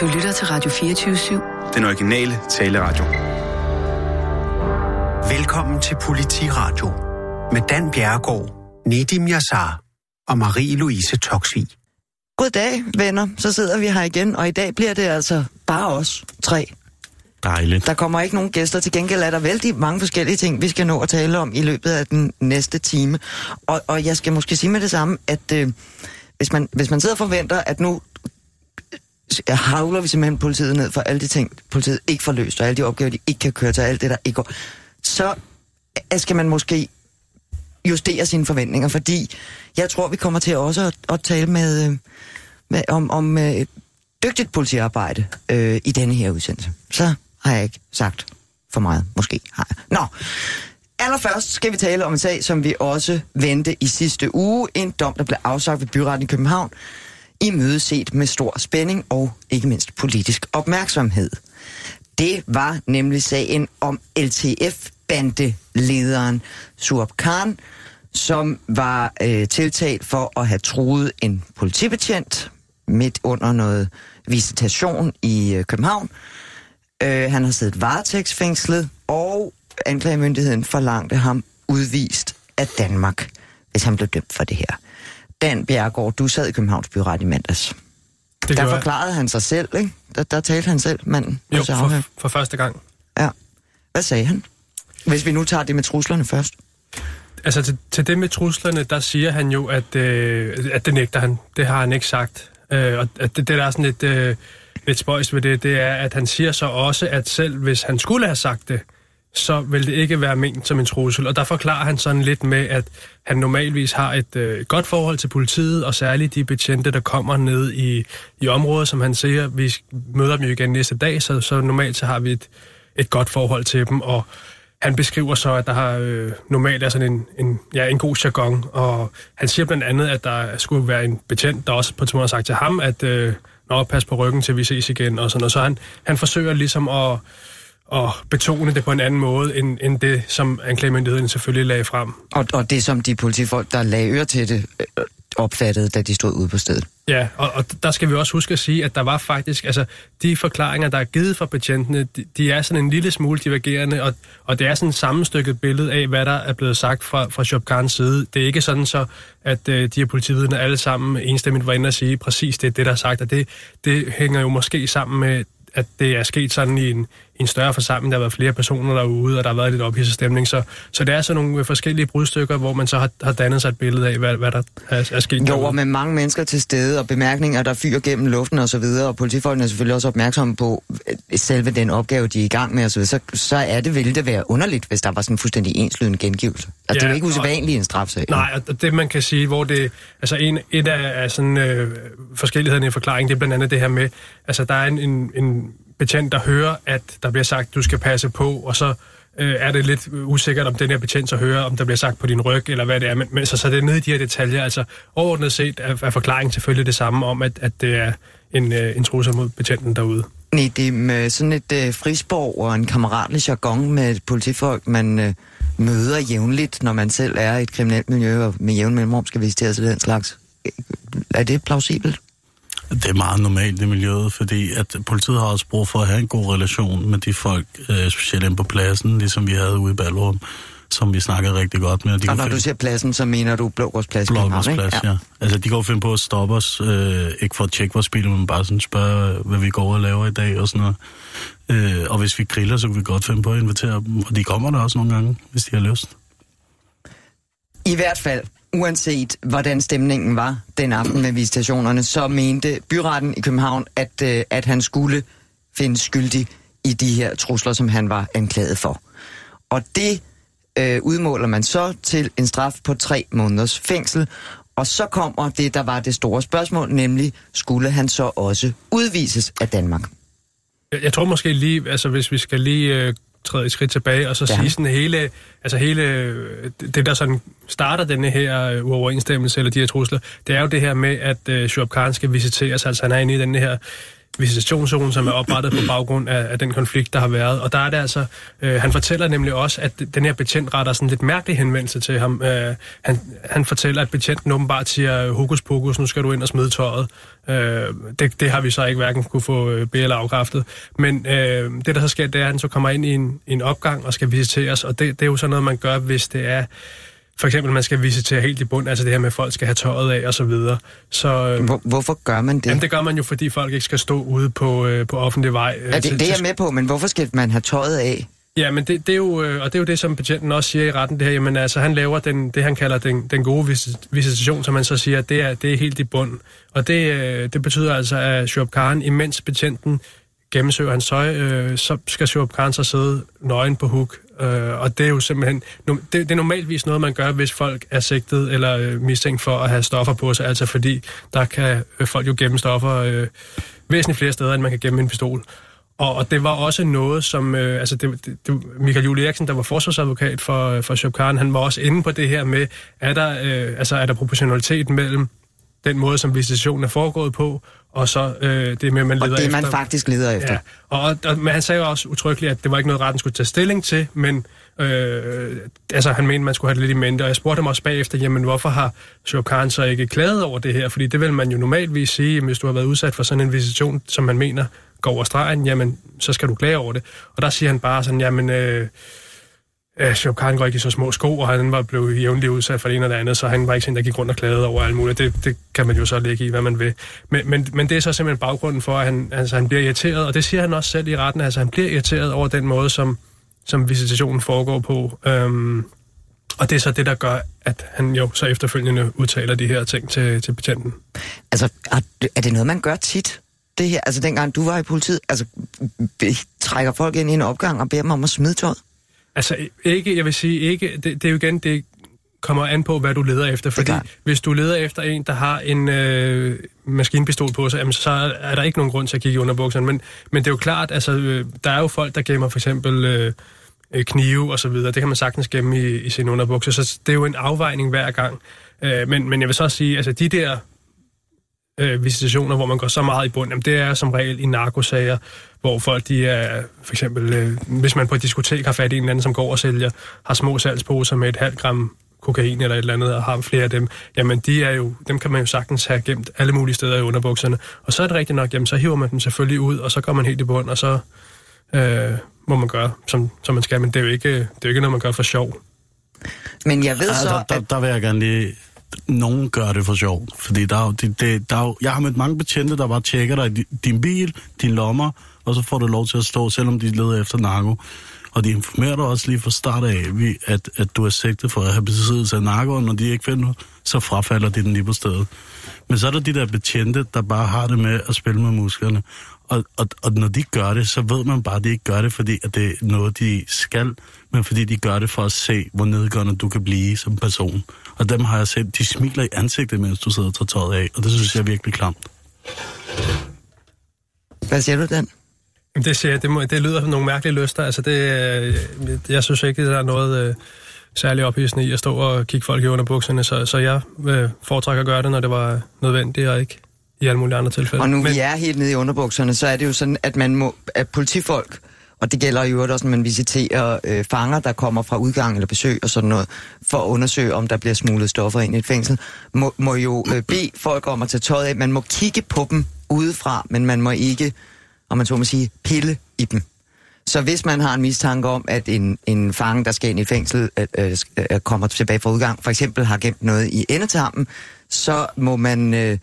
Du lytter til Radio 24-7. Den originale taleradio. Velkommen til Politiradio med Dan Bjerregaard, Nedim Yassar og Marie-Louise Toksvig. Goddag, venner. Så sidder vi her igen, og i dag bliver det altså bare os tre. Dejligt. Der kommer ikke nogen gæster. Til gengæld er der vældig mange forskellige ting, vi skal nå at tale om i løbet af den næste time. Og, og jeg skal måske sige med det samme, at øh, hvis, man, hvis man sidder og forventer, at nu jeg havler vi simpelthen politiet ned for alle de ting, politiet ikke får løst, og alle de opgaver, de ikke kan køre til, alt det, der ikke går, så øh, skal man måske justere sine forventninger, fordi jeg tror, vi kommer til også at, at tale med, øh, med om, om øh, dygtigt politiarbejde øh, i denne her udsendelse. Så har jeg ikke sagt for meget. Måske har jeg. Nå, allerførst skal vi tale om en sag, som vi også vendte i sidste uge. En dom, der blev afsagt ved byretten i København. I mødeset med stor spænding og ikke mindst politisk opmærksomhed. Det var nemlig sagen om LTF-bandelederen Surab Khan, som var øh, tiltalt for at have truet en politibetjent midt under noget visitation i øh, København. Øh, han har siddet varetægtsfængslet, og anklagemyndigheden forlangte ham udvist af Danmark, hvis han blev dømt for det her. Dan Bjergård, du sad i Københavns Byret i mandags. Det der forklarede han sig selv, ikke? Der, der talte han selv, manden. Jo, hos for, for første gang. Ja. Hvad sagde han? Hvis vi nu tager det med truslerne først. Altså til, til det med truslerne, der siger han jo, at, øh, at det nægter han. Det har han ikke sagt. Øh, og at det, det der er sådan lidt, øh, lidt spøjs ved det, det er, at han siger så også, at selv hvis han skulle have sagt det, så vil det ikke være ment som en trussel. Og der forklarer han sådan lidt med, at han normalvis har et øh, godt forhold til politiet, og særligt de betjente, der kommer ned i, i området, som han siger, vi møder dem jo igen næste dag, så, så normalt så har vi et, et godt forhold til dem, og han beskriver så, at der har øh, normalt er sådan en, en, ja, en god jargon, og han siger blandt andet, at der skulle være en betjent, der også på et har sagt til ham, at øh, nå, pas på ryggen, til vi ses igen, og sådan noget. Så han, han forsøger ligesom at, at betone det på en anden måde, end, end det, som anklagemyndigheden selvfølgelig lagde frem. Og, og det, som de politifolk, der lagde øre til det, øh, opfattede, da de stod ude på stedet. Ja, og, og der skal vi også huske at sige, at der var faktisk, altså de forklaringer, der er givet fra betjentene, de, de er sådan en lille smule divergerende, og, og det er sådan et sammenstykket billede af, hvad der er blevet sagt fra, fra Shopkans side. Det er ikke sådan så, at øh, de her politividner alle sammen enstemmigt var inde og sige, præcis det det, der er sagt, og det, det hænger jo måske sammen med at det er sket sådan i en, en større forsamling, der har været flere personer derude, og der har været lidt ophidset stemning. Så, så det er sådan nogle forskellige brudstykker, hvor man så har, har dannet sig et billede af, hvad, hvad der er, er sket. Jo, derude. og med mange mennesker til stede, og bemærkninger, der fyrer gennem luften og så videre, og politifolkene er selvfølgelig også opmærksomme på øh, selve den opgave, de er i gang med og så videre, så, så er det, ville det være underligt, hvis der var sådan en fuldstændig enslydende gengivelse. Altså, ja, det er jo ikke usædvanligt en strafsag. Nej, og det man kan sige, hvor det, altså en, et af, af sådan, øh, forskellighederne i forklaringen, det er blandt andet det her med, altså der er en, en, en betjent, der hører, at der bliver sagt, du skal passe på, og så øh, er det lidt usikkert, om den her betjent så hører, om der bliver sagt på din ryg, eller hvad det er. Men, men så, så det er nede i de her detaljer. Altså overordnet set er, er forklaringen selvfølgelig det samme om, at, at det er en, øh, en trussel mod betjenten derude. Nej, det er med sådan et øh, frisborg og en kammeratlig jargon med politifolk, man øh, møder jævnligt, når man selv er i et kriminelt miljø, og med jævn mellemrum skal visitere til den slags. Er det plausibelt? Det er meget normalt i miljøet, fordi at politiet har også brug for at have en god relation med de folk, øh, specielt inde på pladsen, ligesom vi havde ude i Ballerum, som vi snakkede rigtig godt med. De og når finde- du siger pladsen, så mener du Blågårdsplads? Blågårdsplads, ja. Altså, de går finde på at stoppe os, øh, ikke for at tjekke vores bil, men bare sådan spørge, hvad vi går og laver i dag og sådan noget. Øh, og hvis vi griller, så kan vi godt finde på at invitere dem, og de kommer der også nogle gange, hvis de har lyst. I hvert fald, uanset hvordan stemningen var den aften med visitationerne, så mente byretten i København, at, øh, at han skulle findes skyldig i de her trusler, som han var anklaget for. Og det øh, udmåler man så til en straf på tre måneders fængsel. Og så kommer det, der var det store spørgsmål, nemlig skulle han så også udvises af Danmark? Jeg, jeg tror måske lige, altså hvis vi skal lige øh, træde et skridt tilbage, og så Ja. sige sådan hele, altså hele øh, det, der sådan starter denne her øh, uoverensstemmelse, eller de her trusler, det er jo det her med, at øh, Shoaib Khan skal visiteres, altså han er inde i den her visitationszone, som er oprettet på baggrund af, af den konflikt, der har været. Og der er det altså, øh, han fortæller nemlig også, at den her betjent retter sådan lidt mærkelig henvendelse til ham. Øh, han, han fortæller, at betjenten åbenbart siger, hokus pokus, nu skal du ind og smide tøjet. Øh, det, det har vi så ikke hverken kunne få øh, be- eller afkræftet. Men øh, det, der så sker, det er, at han så kommer ind i en, en opgang og skal visiteres, og det, det er jo sådan noget, man gør, hvis det er for eksempel, man skal visitere helt i bund, altså det her med, at folk skal have tøjet af og så videre. Så, øh, Hvor, hvorfor gør man det? Jamen, det gør man jo, fordi folk ikke skal stå ude på, øh, på offentlig vej. øh, ja, det, til- det er jeg med på, men hvorfor skal man have tøjet af? Ja, men det, det er jo, øh, og det er jo det, som betjenten også siger i retten, det her, jamen altså, han laver den, det, han kalder den, den gode vis- visitation, som man så siger, det er, det er helt i bund. Og det, det betyder altså, at Shoaib Khan, imens betjenten gennemsøger hans tøj, øh, så skal Shoaib Khan så sidde nøgen på huk. Øh, og det er jo simpelthen, det, det er normalvis noget, man gør, hvis folk er sigtet eller øh, mistænkt for at have stoffer på sig, altså fordi der kan øh, folk jo gemme stoffer øh, væsentligt flere steder, end man kan gemme en pistol. Og, og det var også noget, som... Øh, altså det, det, det, Michael Julie Eriksen, der var forsvarsadvokat for, øh, for Shopkaren, han var også inde på det her med, er der, øh, altså, er der proportionalitet mellem den måde, som visitationen er foregået på, og så øh, det med, man Og leder det, efter... man faktisk leder efter. Ja, og, og, men han sagde jo også utryggeligt, at det var ikke noget, retten skulle tage stilling til, men øh, altså, han mente, man skulle have det lidt i mente. Og jeg spurgte ham også bagefter, jamen hvorfor har Shoaib Khan så ikke klaget over det her? Fordi det vil man jo normalvis sige, hvis du har været udsat for sådan en visitation, som man mener går over stregen, jamen så skal du klage over det. Og der siger han bare sådan, jamen... Øh, Øh, Shoaib Khan går ikke i så små sko, og han var blevet jævnligt udsat for det ene og det andet, så han var ikke sådan, der gik rundt og klagede over alt muligt. Det, det kan man jo så lægge i, hvad man vil. Men, men, men det er så simpelthen baggrunden for, at han, altså, han bliver irriteret, og det siger han også selv i retten, altså han bliver irriteret over den måde, som, som visitationen foregår på. Øhm, og det er så det, der gør, at han jo så efterfølgende udtaler de her ting til, til betjenten. Altså, er, det noget, man gør tit? Det her, altså dengang du var i politiet, altså trækker folk ind i en opgang og beder dem om at smide tøjet? Altså ikke, jeg vil sige ikke, det, det er jo igen, det kommer an på, hvad du leder efter. Fordi hvis du leder efter en, der har en øh, maskinpistol på sig, jamen, så er der ikke nogen grund til at kigge i underbukserne. Men, men det er jo klart, altså, øh, der er jo folk, der gemmer for eksempel øh, øh, knive og så videre. Det kan man sagtens gemme i, i sine underbukser. Så det er jo en afvejning hver gang. Øh, men, men jeg vil så også sige, altså de der øh, visitationer, hvor man går så meget i bund, jamen, det er som regel i narkosager, hvor folk, de er, for eksempel, øh, hvis man på et diskotek har fat i en eller anden, som går og sælger, har små salgsposer med et halvt gram kokain eller et eller andet, og har flere af dem, jamen de er jo, dem kan man jo sagtens have gemt alle mulige steder i underbukserne. Og så er det rigtigt nok, jamen så hiver man dem selvfølgelig ud, og så går man helt i bund, og så øh, må man gøre, som, som man skal. Men det er jo ikke, det er jo ikke noget, man gør for sjov. Men jeg ved Ja, så, der, der, at... der vil jeg gerne lige... Nogen gør det for sjov, fordi der er jo, det, det, der er jo, jeg har mødt mange betjente, der bare tjekker dig din bil, din lommer, og så får du lov til at stå, selvom de leder efter narko. Og de informerer dig også lige fra start af, vi- at, at du er sigtet for at have besiddelse af narko, og når de ikke finder så frafalder de den lige på stedet. Men så er der de der betjente, der bare har det med at spille med musklerne. Og, og, og når de gør det, så ved man bare, at de ikke gør det, fordi at det er noget, de skal, men fordi de gør det for at se, hvor nedgørende du kan blive som person. Og dem har jeg set, de smiler i ansigtet, mens du sidder og tager tøjet af, og det synes jeg er virkelig klamt. Hvad siger du, Dan? Det, siger, jeg, det, må, det lyder som nogle mærkelige lyster. Altså det, øh, jeg synes ikke, der er noget øh, særligt ophidsende i at stå og kigge folk i underbukserne, så, så jeg øh, foretrækker at gøre det, når det var nødvendigt, og ikke i alle mulige andre tilfælde. Og nu Men, vi er helt nede i underbukserne, så er det jo sådan, at man må, at politifolk, og det gælder jo også, når man visiterer øh, fanger, der kommer fra udgang eller besøg og sådan noget, for at undersøge, om der bliver smuglet stoffer ind i et fængsel, må, må jo øh, bede folk om at tage tøjet af. Man må kigge på dem udefra, men man må ikke, om man så må sige, pille i dem. Så hvis man har en mistanke om, at en, en fange, der skal ind i fængsel, øh, øh, kommer tilbage fra udgang, for eksempel har gemt noget i endetarmen, så må man, øh,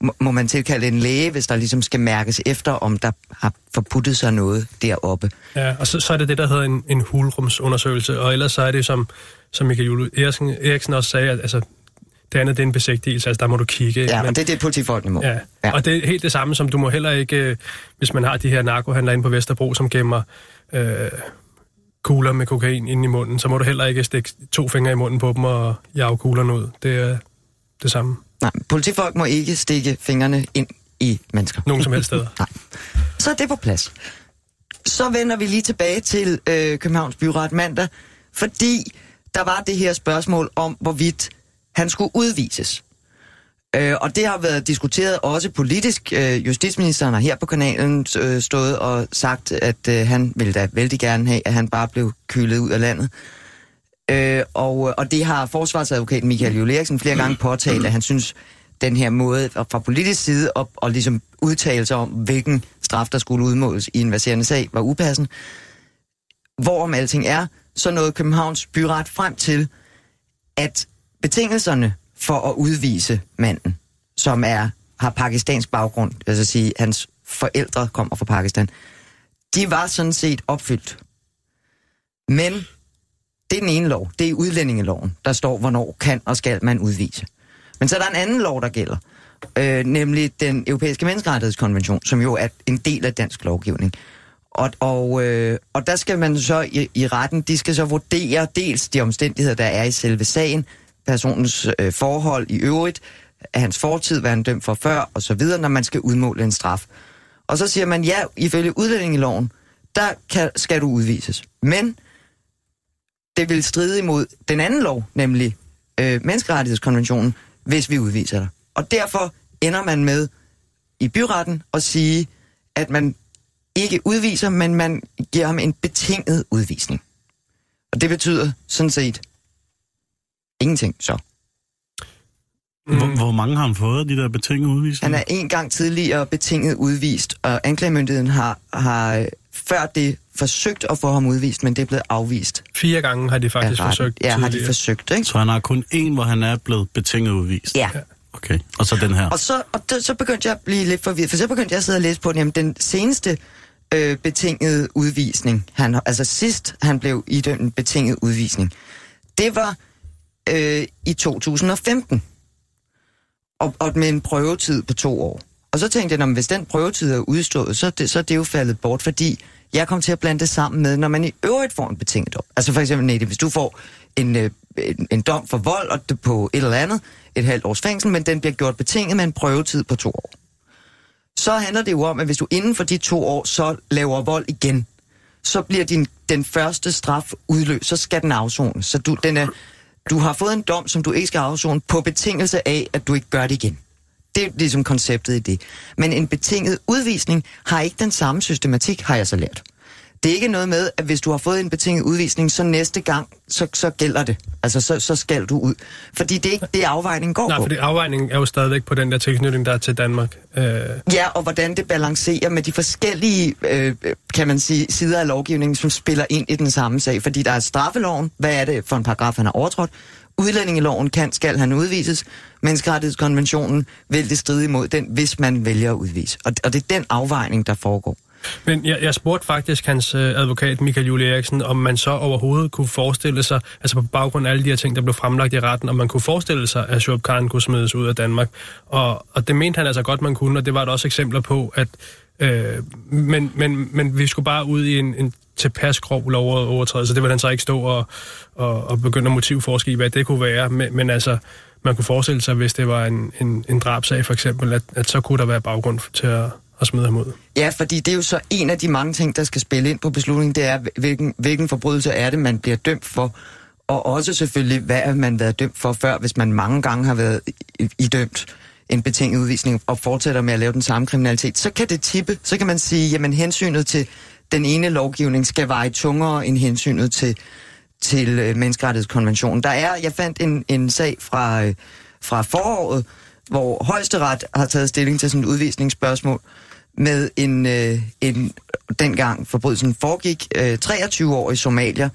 må, må man tilkalde en læge, hvis der ligesom skal mærkes efter, om der har forputtet sig noget deroppe. ja, og så, så er det det, der hedder en, en hulrumsundersøgelse, og ellers så er det som, som Michael Jule Eriksen, Eriksen også sagde, at altså, det andet det er en besigtigelse, altså der må du kigge. Ja, men- og det er det, politifolkene må. Ja. ja, og det er helt det samme, som du må heller ikke, øh, hvis man har de her narkohandlere inde på Vesterbro, som gemmer øh, kugler med kokain ind i munden, så må du heller ikke stikke to fingre i munden på dem og jage kuglerne ud. Det er det samme. Nej, politifolk må ikke stikke fingrene ind i mennesker. Nogen som helst steder. Nej. Så er det på plads. Så vender vi lige tilbage til øh, Københavns Byret mandag, fordi der var det her spørgsmål om, hvorvidt han skulle udvises. Øh, og det har været diskuteret også politisk. Øh, justitsministeren har her på kanalen øh, stået og sagt, at øh, han ville da vældig gerne have, at han bare blev kylet ud af landet. Øh, og, og det har forsvarsadvokaten Michael Juhl Eriksen flere gange påtalt, at han synes, den her måde fra politisk side op og ligesom udtale sig om, hvilken straf, der skulle udmåles i en verserende sag, var upassende. Hvorom alting er, så nåede Københavns byret frem til, at betingelserne for at udvise manden, som er har pakistansk baggrund, altså sige, hans forældre kommer fra Pakistan, de var sådan set opfyldt. Men det er den ene lov, det er udlændingeloven, der står, hvornår kan og skal man udvise. Men så er der en anden lov, der gælder, øh, nemlig den europæiske menneskerettighedskonvention, som jo er en del af dansk lovgivning. Og, og, øh, og der skal man så i, i retten, de skal så vurdere dels de omstændigheder, der er i selve sagen, personens øh, forhold i øvrigt, hans fortid, hvad han dømt for før, og så videre, når man skal udmåle en straf. Og så siger man, ja, ifølge udlændingeloven, der kan, skal du udvises. Men det vil stride imod den anden lov, nemlig øh, menneskerettighedskonventionen, hvis vi udviser dig. Og derfor ender man med i byretten at sige, at man ikke udviser, men man giver ham en betinget udvisning. Og det betyder sådan set ingenting så. Hvor, hvor mange har han fået af de der betingede udvisninger? Han er en gang tidligere betinget udvist, og anklagemyndigheden har, har før det forsøgt at få ham udvist, men det er blevet afvist. Fire gange har de faktisk retten. forsøgt Ja, har de tidligere. forsøgt, ikke? Så han har kun én, hvor han er blevet betinget udvist? Ja. Okay, og så den her. Og så, og det, så begyndte jeg at blive lidt forvirret, for så begyndte jeg at sidde og læse på den, jamen, den seneste øh, betingede udvisning, han, altså sidst han blev idømt en betinget udvisning, det var øh, i 2015, og, og med en prøvetid på to år. Og så tænkte jeg, at hvis den prøvetid er udstået, så er, det, så er det jo faldet bort, fordi jeg kom til at blande det sammen med, når man i øvrigt får en betinget dom. Altså for eksempel, Nette, hvis du får en, øh, en, en dom for vold og det på et eller andet, et halvt års fængsel, men den bliver gjort betinget med en prøvetid på to år. Så handler det jo om, at hvis du inden for de to år så laver vold igen, så bliver din, den første straf udløst, så skal den afzones. Så du, den er, du har fået en dom, som du ikke skal afzone, på betingelse af, at du ikke gør det igen. Det er ligesom konceptet i det. Men en betinget udvisning har ikke den samme systematik, har jeg så lært. Det er ikke noget med, at hvis du har fået en betinget udvisning, så næste gang, så, så gælder det. Altså, så, så skal du ud. Fordi det er ikke det, afvejningen går Nej, på. fordi afvejningen er jo stadigvæk på den der tilknytning, der er til Danmark. Øh, Ja, og hvordan det balancerer med de forskellige, øh, kan man sige, sider af lovgivningen, som spiller ind i den samme sag. Fordi der er straffeloven, hvad er det for en paragraf, han har overtrådt? Udlændingeloven kan, skal han udvises. Menneskerettighedskonventionen vil det stride imod den, hvis man vælger at udvise. Og, og det er den afvejning, der foregår. Men jeg, jeg spurgte faktisk hans øh, advokat, Michael Julie Eriksen, om man så overhovedet kunne forestille sig, altså på baggrund af alle de her ting, der blev fremlagt i retten, om man kunne forestille sig, at Shoaib Khan kunne smides ud af Danmark. Og, og det mente han altså godt, man kunne, og det var der også eksempler på, at øh, men, men, men vi skulle bare ud i en, en tilpas grov lovovertrædelse. Det vil han så ikke stå og, og, og begynde at motivforske i, hvad det kunne være. Men, men altså, man kunne forestille sig, hvis det var en, en, en drabsag for eksempel, at, at så kunne der være baggrund til at, og smide ham ud. Ja, fordi det er jo så en af de mange ting, der skal spille ind på beslutningen, det er, hvilken, hvilken forbrydelse er det, man bliver dømt for. Og også selvfølgelig, hvad har man været dømt for før, hvis man mange gange har været idømt en betinget udvisning og fortsætter med at lave den samme kriminalitet, så kan det tippe, så kan man sige, jamen hensynet til den ene lovgivning skal veje tungere end hensynet til, til øh, menneskerettighedskonventionen. Der er, jeg fandt en, en sag fra, øh, fra foråret, hvor højesteret har taget stilling til sådan et udvisningsspørgsmål med en, øh, en dengang forbrydelsen foregik, øh, 23-årig somalier,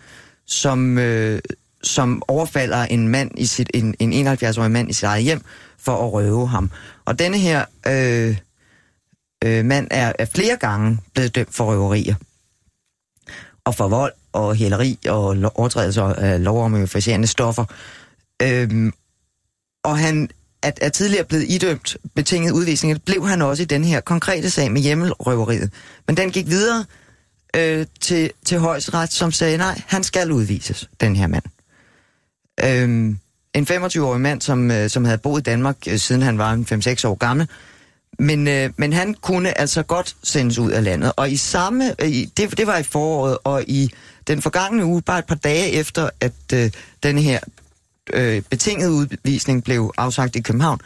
som, øh, som overfalder en mand i sit, en, en 71-årig mand i sit eget hjem for at røve ham. Og denne her øh, øh, mand er, er flere gange blevet dømt for røverier. Og for vold og hæleri og overtrædelser af lov om stoffer. Øhm, og han at er tidligere blevet idømt betinget udvisning. Det blev han også i den her konkrete sag med hjemmelrøveriet. Men den gik videre øh, til, til højesteret, som sagde, nej, han skal udvises, den her mand. Øhm, en 25-årig mand, som, øh, som havde boet i Danmark, øh, siden han var en 5-6 år gammel. Men, øh, men han kunne altså godt sendes ud af landet. Og i samme, øh, det, det var i foråret, og i den forgangne uge, bare et par dage efter, at øh, den her øh, betinget udvisning blev afsagt i København,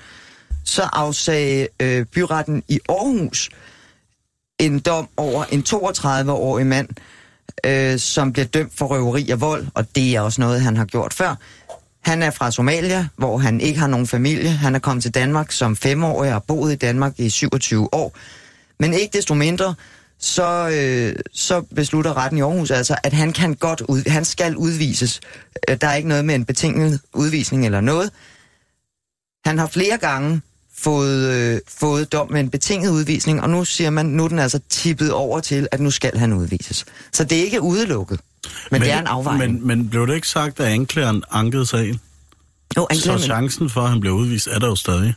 så afsagde øh, byretten i Aarhus en dom over en 32-årig mand, øh, som bliver dømt for røveri og vold, og det er også noget, han har gjort før. Han er fra Somalia, hvor han ikke har nogen familie. Han er kommet til Danmark som femårig og har boet i Danmark i 27 år. Men ikke desto mindre, så, øh, så beslutter retten i Aarhus altså, at han kan godt ud, han skal udvises. Øh, Der er ikke noget med en betinget udvisning eller noget. Han har flere gange fået, øh, fået dom med en betinget udvisning, og nu siger man, nu er den altså tippet over til, at nu skal han udvises. Så det er ikke udelukket, men, men det er en afvejning. Men, men blev det ikke sagt, at anklageren ankede sagen? jo, Så anklagen, chancen for, at han bliver udvist, er der jo stadig.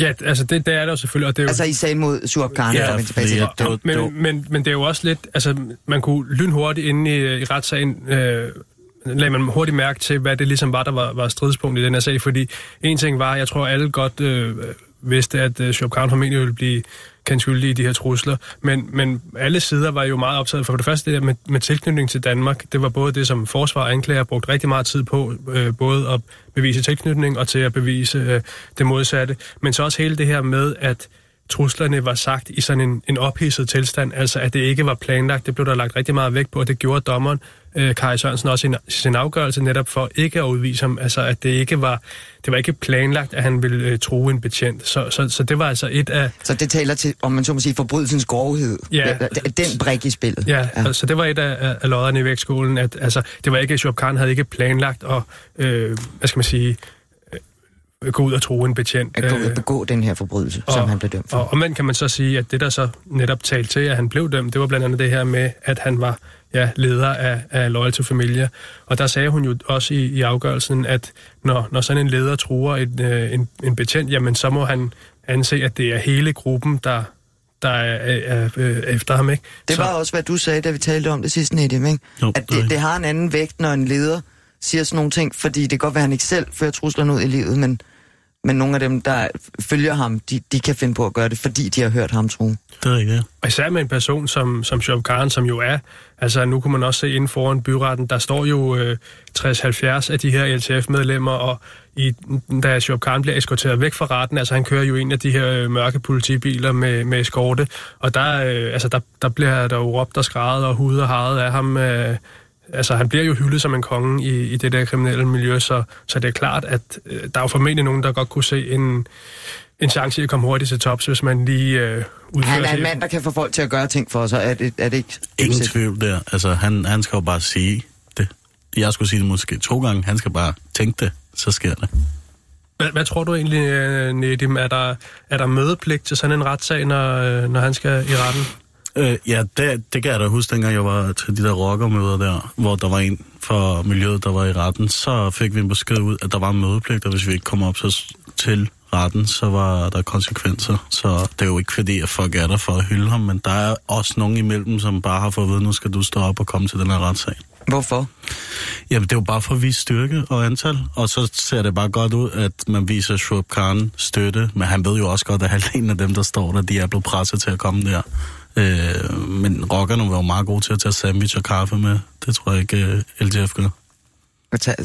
Ja, altså det, det er der jo selvfølgelig, og det er jo... altså i sagen mod Suab Khan, Ja, der tilbage til. at- det men, men, men det er jo også lidt, altså man kunne lynhurtigt inde i, i retssagen, øh, lagde man hurtigt mærke til, hvad det ligesom var, der var, var stridspunkt i den her sag, fordi en ting var, jeg tror alle godt øh, vidste, at øh, Shob Khan formentlig ville blive kendt skyldige i de her trusler, men, men alle sider var jo meget optaget, for, for det første det der med, med tilknytning til Danmark, det var både det, som forsvar og anklager brugte rigtig meget tid på, øh, både at bevise tilknytning og til at bevise øh, det modsatte, men så også hele det her med, at truslerne var sagt i sådan en, en ophidset tilstand, altså at det ikke var planlagt. Det blev der lagt rigtig meget vægt på, og det gjorde dommeren, øh, Kari Sørensen, også i sin, sin afgørelse netop for ikke at udvise ham. Altså at det ikke var, det var ikke planlagt, at han ville øh, true en betjent. Så, så, så det var altså et af... Så det taler til, om man så må sige, forbrydelsens grovhed. Ja. Den brik i spillet. Ja, ja. Altså, det var et af, af, lodderne i vægtskolen, at altså, det var ikke, Shob Khan havde ikke planlagt at, øh, hvad skal man sige, gå ud og true en betjent. At gå ud Øh, og begå den her forbrydelse, som han blev dømt for. Og omvendt kan man så sige, at det der så netop talte til, at han blev dømt, det var blandt andet det her med, at han var ja, leder af, af Loyal to Familia. Og der sagde hun jo også i, i afgørelsen, at når, når sådan en leder truer et, øh, en, en betjent, jamen så må han anse, at det er hele gruppen, der, der er, er, er øh, efter ham. Ikke? Det så, var også, hvad du sagde, da vi talte om det sidste, Nedim, ikke? Jo, At det det har en anden vægt, når en leder siger sådan nogle ting, fordi det kan godt være, at han ikke selv fører truslerne ud i livet, men, men nogle af dem, der følger ham, de, de kan finde på at gøre det, fordi de har hørt ham true. Det er rigtigt. Og især med en person som, som Shob Khan, som jo er, altså nu kunne man også se inden foran byretten, der står jo øh, 60-70 af de her LTF-medlemmer, og i, da Shob Khan bliver eskorteret væk fra retten, altså han kører jo en af de her øh, mørke politibiler med, med eskorte, og der, øh, altså, der, der bliver der jo råbt og skrædet og hud og af ham. Øh, altså han bliver jo hyldet som en konge i, i det der kriminelle miljø, så, så det er klart, at øh, der er jo formentlig nogen, der godt kunne se en, en chance i at komme hurtigt til tops, hvis man lige øh, udfører Han er en mand, der kan få folk til at gøre ting for sig. Er det, er det ikke? Ingen tvivl der. Altså, han, han skal jo bare sige det. Jeg skulle sige det måske to gange. Han skal bare tænke det, så sker det. Hvad, hvad tror du egentlig, øh, Nedim? Er der, er der mødepligt til sådan en retssag, når, øh, når han skal i retten? Øh, ja, det, det kan jeg da huske, dengang jeg var til de der rockermøder der, hvor der var en fra miljøet, der var i retten. Så fik vi en besked ud, at der var en mødepligt, og hvis vi ikke kom op så, til retten, så var der konsekvenser. Så det er jo ikke fordi, at folk er der for at hylde ham, men der er også nogen imellem, som bare har fået at vide, nu skal du stå op og komme til den her retssag. Hvorfor? Jamen, det er jo bare for at vise styrke og antal, og så ser det bare godt ud, at man viser Shoaib Khan støtte, men han ved jo også godt, at halvdelen af dem, der står der, de er blevet presset til at komme der. Øh, men rockerne var jo meget gode til at tage sandwich og kaffe med. Det tror jeg ikke, øh, LTF gør. At tage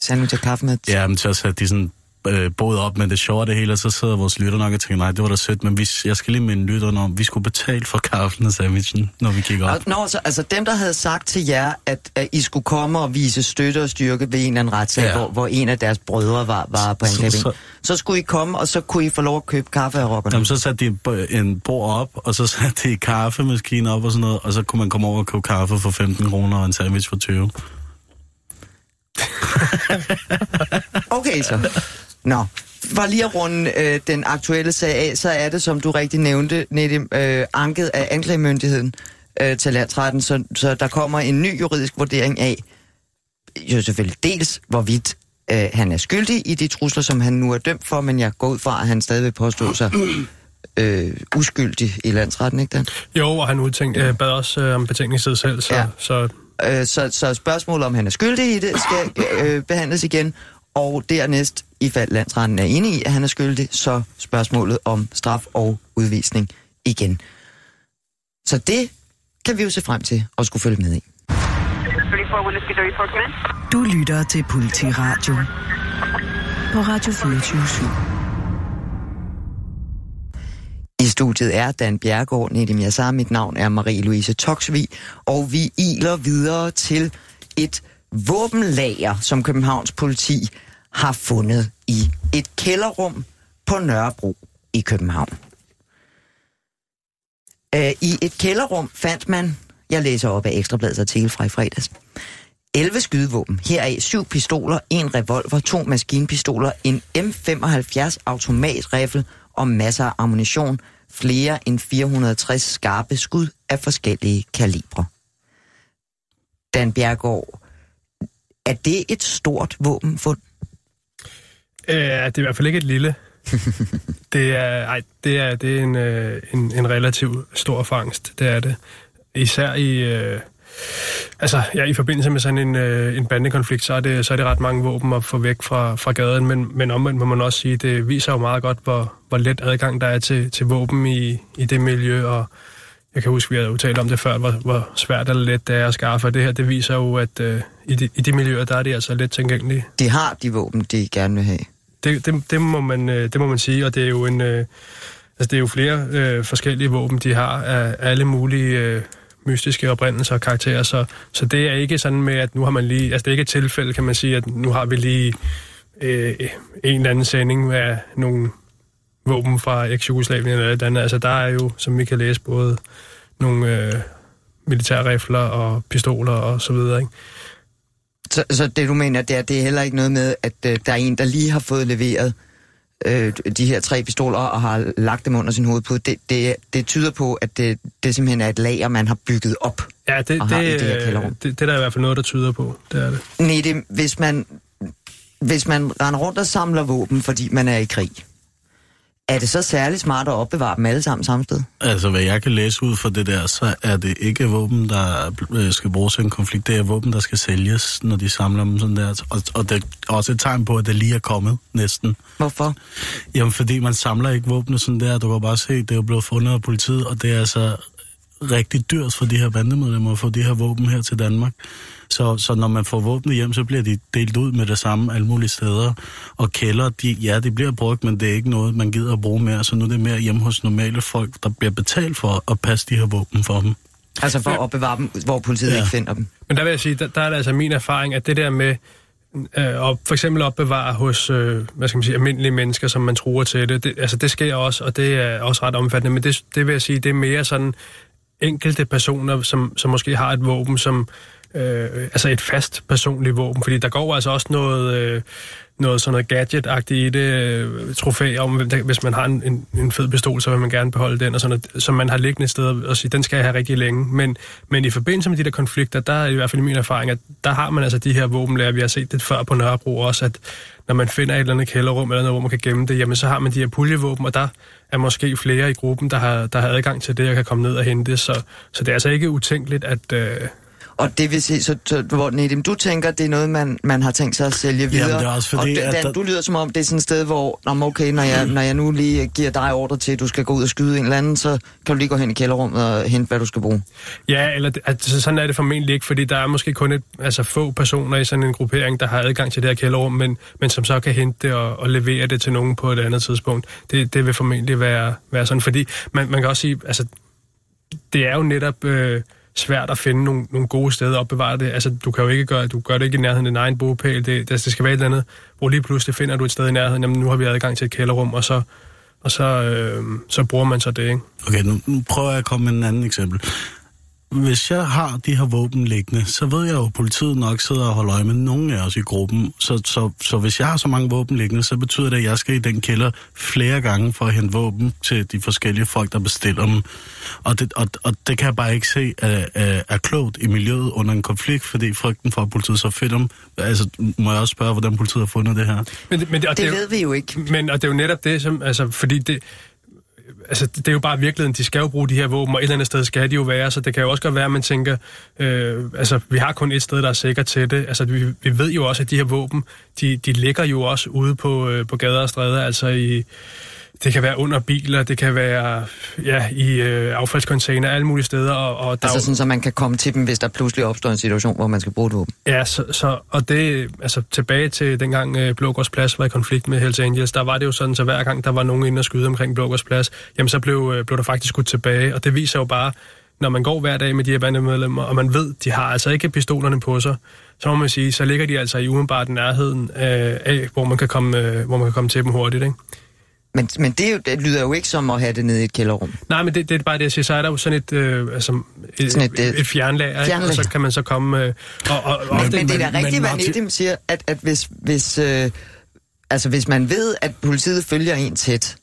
sandwich og kaffe med? Ja, men til at sætte de sådan øh, både op med det sjove det hele, og så sidder vores lytter nok og tænker, nej, det var da sødt, men vi, jeg skal lige minde lytterne om, vi skulle betale for kaffen og sandwichen, når vi kigger op. Nå, så, altså dem, der havde sagt til jer, at, at I skulle komme og vise støtte og styrke ved en eller anden retssag, ja. Hvor, hvor en af deres brødre var, var på angrebet. Så, så- så skulle I komme, og så kunne I få lov at købe kaffe af rockerne. Jamen, så satte de en bo- en bord op, og så satte de kaffemaskine op og sådan noget, og så kunne man komme over og købe kaffe for 15 kroner og en sandwich for 20. Okay så. Nå, for lige at runde øh, den aktuelle sag af, så er det, som du rigtig nævnte, Nedim, øh, anket af anklagemyndigheden øh, til landsretten, så, så der kommer en ny juridisk vurdering af, jo selvfølgelig dels, hvorvidt øh, han er skyldig i de trusler, som han nu er dømt for, men jeg går ud fra, at han stadig vil påstå sig øh, uskyldig i landsretten, ikke Dan? Jo, og han udtænkt, øh, bad også øh, om betænkningstid selv, så, ja. så Øh, så, så spørgsmålet om han er skyldig i det, skal øh, behandles igen. Og dernæst, i fald landsretten er enig i, at han er skyldig, så spørgsmålet om straf og udvisning igen. Så det kan vi jo se frem til at skulle følge med i. 34 Whiskey 34, come in. Du lytter til Politiradio på Radio 24 I studiet er Dan Bjergård, Nedim Yassar, mit navn er Marie-Louise Toksvig, og vi iler videre til et våbenlager, som Københavns politi har fundet i et kælderrum på Nørrebro i København. Øh, I et kælderrum fandt man, jeg læser op af Ekstrabladets artikel fra i fredags, 11 skydevåben, heraf 7 pistoler, en revolver, to maskinpistoler, en M75 automatrifle og masser af ammunition, flere end 460 skarpe skud af forskellige kalibre. Dan Bjergård, er det et stort våbenfund? Øh, det er i hvert fald ikke et lille. det er, ej, det er, det er en, øh, en, en relativt stor fangst, det er det. Især i, øh, altså, ja, i forbindelse med sådan en, øh, en bandekonflikt, så er, det, så er det ret mange våben at få væk fra, fra gaden, men, men omvendt må man også sige, det viser jo meget godt, hvor, hvor let adgang der er til, til våben i, i det miljø, og jeg kan huske, vi havde jo talt om det før, hvor, hvor svært eller let det er at skaffe, og det her, det viser jo, at øh, i, de, i de miljøer, der er det altså let tilgængelige. De har de våben, de gerne vil have. Det, det, det, må, man, øh, det må man sige, og det er jo en... Øh, altså, det er jo flere øh, forskellige våben, de har af alle mulige øh, mystiske oprindelser og karakterer, så, så det er ikke sådan med, at nu har man lige... Altså, det er ikke et tilfælde, kan man sige, at nu har vi lige øh, en eller anden sending af nogle våben fra eks-Jugoslavien eller et andet. Altså, der er jo, som vi kan læse, både nogle øh, militærrifler og pistoler og så videre, ikke? Så, så det du mener, det er, det er heller ikke noget med, at øh, der er en, der lige har fået leveret øh, de her tre pistoler og har lagt dem under sin hovedpude. Det, det, det tyder på, at det, det simpelthen er et lager, man har bygget op. Ja, det, det, det det, det er der i hvert fald noget, der tyder på. Det er det. Nedim, hvis man, hvis man render rundt og samler våben, fordi man er i krig, er det så særlig smart at opbevare dem alle sammen samme sted? Altså, hvad jeg kan læse ud fra det der, så er det ikke våben, der øh, skal bruges i en konflikt. Det er våben, der skal sælges, når de samler dem sådan der. Og, og det er også et tegn på, at det lige er kommet, næsten. Hvorfor? Jamen, fordi man samler ikke våbne sådan der. Du kan bare se, det er blevet fundet af politiet, og det er altså rigtig dyrt for de her bandemedlemmer at få de her våben her til Danmark. Så, så når man får våbne hjem, så bliver de delt ud med det samme alle mulige steder. Og kælder, de, ja, de bliver brugt, men det er ikke noget, man gider at bruge mere. Så nu er det mere hjemme hos normale folk, der bliver betalt for at passe de her våben for dem. Altså for at opbevare dem, hvor politiet ja. Ikke finder dem. Men der vil jeg sige, der, der er det altså min erfaring, at det der med øh, at for eksempel opbevare hos øh, hvad skal man sige, almindelige mennesker, som man truer til det, det, altså det sker også, og det er også ret omfattende, men det, det vil jeg sige, det er mere sådan enkelte personer, som, som måske har et våben, som øh, altså et fast personligt våben, fordi der går altså også noget, øh, noget sådan noget gadget-agtigt i det, øh, trofæ om, hvis man har en, en, en fed pistol, så vil man gerne beholde den, og sådan noget, som man har liggende et sted og sige, den skal jeg have rigtig længe. Men, men i forbindelse med de der konflikter, der er i hvert fald i min erfaring, at der har man altså de her våbenlærer, vi har set det før på Nørrebro også, at når man finder et eller andet kælderrum eller noget, hvor man kan gemme det, jamen så har man de her puljevåben, og der er måske flere i gruppen, der har, der har adgang til det og kan komme ned og hente det. Så, så det er altså ikke utænkeligt, at, øh, og det vil sige, så, så hvor Nedim, du tænker, det er noget, man, man har tænkt sig at sælge videre. det er også fordi, og at Dan, der- du lyder som om, det er sådan et sted, hvor, men okay, når jeg, når jeg nu lige giver dig ordre til, at du skal gå ud og skyde en eller anden, så kan du lige gå hen i kælderrummet og hente, hvad du skal bruge. Ja, eller altså, sådan er det formentlig ikke, fordi der er måske kun et, altså, få personer i sådan en gruppering, der har adgang til det her kælderrum, men, men som så kan hente det og, og levere det til nogen på et andet tidspunkt. Det, det vil formentlig være, være sådan, fordi man, man kan også sige, altså, det er jo netop øh, svært at finde nogle, nogle gode steder at opbevare det. Altså, du kan jo ikke gøre, du gør det ikke i nærheden af din egen bogpæl. Det, det, det skal være et eller andet, hvor lige pludselig finder du et sted i nærheden, jamen nu har vi adgang til et kælderrum, og så, og så, øh, så bruger man så det, ikke? Okay, nu, nu prøver jeg at komme med en anden eksempel. Hvis jeg har de her våben liggende, så ved jeg jo, at politiet nok sidder og holder øje med nogen af os i gruppen. Så, så, så hvis jeg har så mange våben liggende, så betyder det, at jeg skal i den kælder flere gange for at hente våben til de forskellige folk, der bestiller dem. Og det, og, og det kan jeg bare ikke se er, er, er klogt i miljøet under en konflikt, fordi frygten for, at politiet så fedt dem. Altså, må jeg også spørge, hvordan politiet har fundet det her? Men, men, og Det jo- ved vi jo ikke. Men, og det er jo netop det, som, altså, fordi det, altså, det er jo bare virkeligheden, de skal jo bruge de her våben, og et eller andet sted skal de jo være, så det kan jo også godt være, at man tænker, øh, altså, vi har kun et sted, der er sikkert til det. Altså, vi, vi ved jo også, at de her våben, de, de ligger jo også ude på, øh, på gader og stræder, altså i, det kan være under biler, det kan være ja, i øh, affaldscontainer, alle mulige steder. Og, og der Altså er jo- sådan, så man kan komme til dem, hvis der pludselig opstår en situation, hvor man skal bruge et våben. Ja, så, så, og det, altså tilbage til dengang øh, Blågårds Plads var i konflikt med Hells Angels, der var det jo sådan, så hver gang der var nogen inde og skyde omkring Blågårds Plads, jamen så blev, øh, blev der faktisk skudt tilbage, og det viser jo bare, når man går hver dag med de her bandemedlemmer, og man ved, de har altså ikke pistolerne på sig, så må man sige, så ligger de altså i umiddelbart nærheden af, af hvor, man kan komme, øh, hvor man kan komme til dem hurtigt, ikke? Men, men det, det lyder jo ikke som at have det nede i et kælderrum. Nej, men det, det er bare det, jeg siger. Så er der jo sådan et, øh, altså, et, Sådan et, et, et, øh, et fjernlager, ikke? og fjernlager. så kan man så komme... Øh, og, og, Men, men det er da rigtigt, hvad Nedim siger, at, at hvis, hvis, øh, altså, hvis man ved, at politiet følger en tæt,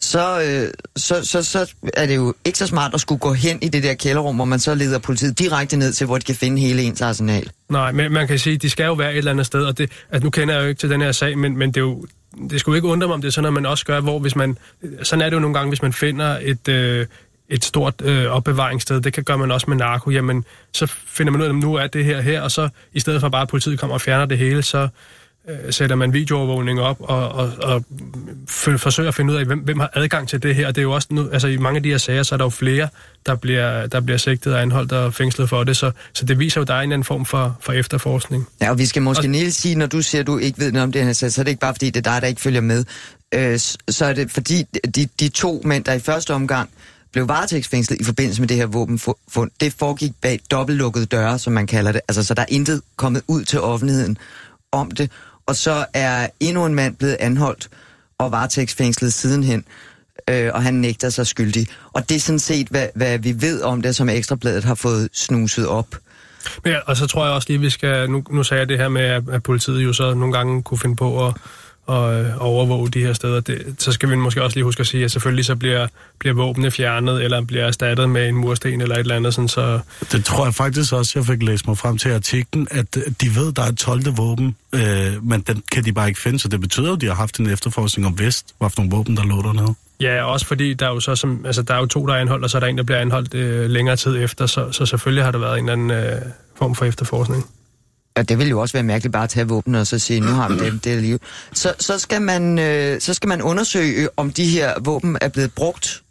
så, øh, så, så, så er det jo ikke så smart at skulle gå hen i det der kælderrum, hvor man så leder politiet direkte ned til, hvor de kan finde hele ens arsenal. Nej, men man kan sige, at de skal jo være et eller andet sted, og det, at nu kender jeg jo ikke til den her sag, men, men det er jo det skulle ikke undre mig, om det er sådan noget, man også gør, hvor hvis man, sådan er det jo nogle gange, hvis man finder et, øh, et stort øh, opbevaringssted, det kan gøre man også med narko, jamen så finder man ud af, at nu er det her her, og så i stedet for bare at politiet kommer og fjerner det hele, så øh, sætter man videoovervågning op og, og, og forsøger at finde ud af, hvem, hvem har adgang til det her. Og det er jo også nu, altså i mange af de her sager, så er der jo flere, der bliver, der bliver sigtet og anholdt og fængslet for det. Så, så det viser jo, at der er en eller anden form for, for efterforskning. Ja, og vi skal måske Og- lige sige, når du siger, at du ikke ved noget om det her, så så er det ikke bare, fordi det er dig, der ikke følger med. Øh, så er det fordi, de, de to mænd, der i første omgang blev varetægtsfængslet i forbindelse med det her våbenfund, det foregik bag dobbeltlukkede døre, som man kalder det. Altså, så der er intet kommet ud til offentligheden om det. Og så er endnu en mand blevet anholdt og varetægtsfængslet sidenhen, øh, og han nægter sig skyldig. Og det er sådan set, hvad, hvad vi ved om det, som Ekstrabladet har fået snuset op. Men ja, og så tror jeg også lige, vi skal... Nu, nu sagde jeg det her med, at, at politiet jo så nogle gange kunne finde på at, at øh, overvåge de her steder. Det, så skal vi måske også lige huske at sige, at selvfølgelig så bliver, bliver våbne fjernet, eller bliver erstattet med en mursten eller et eller andet, sådan så... Det tror jeg faktisk også, jeg fik læst mig frem til artiklen, at øh, de ved, der er et 12. våben, øh, men den kan de bare ikke finde, så det betyder jo, at de har haft en efterforskning om vest, hvad for nogle våben, der lå dernede. Ja, også fordi der er jo så som, altså der er jo to, der er anholdt, og så er der en, der bliver anholdt øh, længere tid efter, så, så selvfølgelig har der været en eller anden øh, form for efterforskning og det vil jo også være mærkeligt bare at tage våben og så sige, nu har vi dem, det er liv. Så, så, skal man, øh, så skal man undersøge, om de her våben er blevet brugt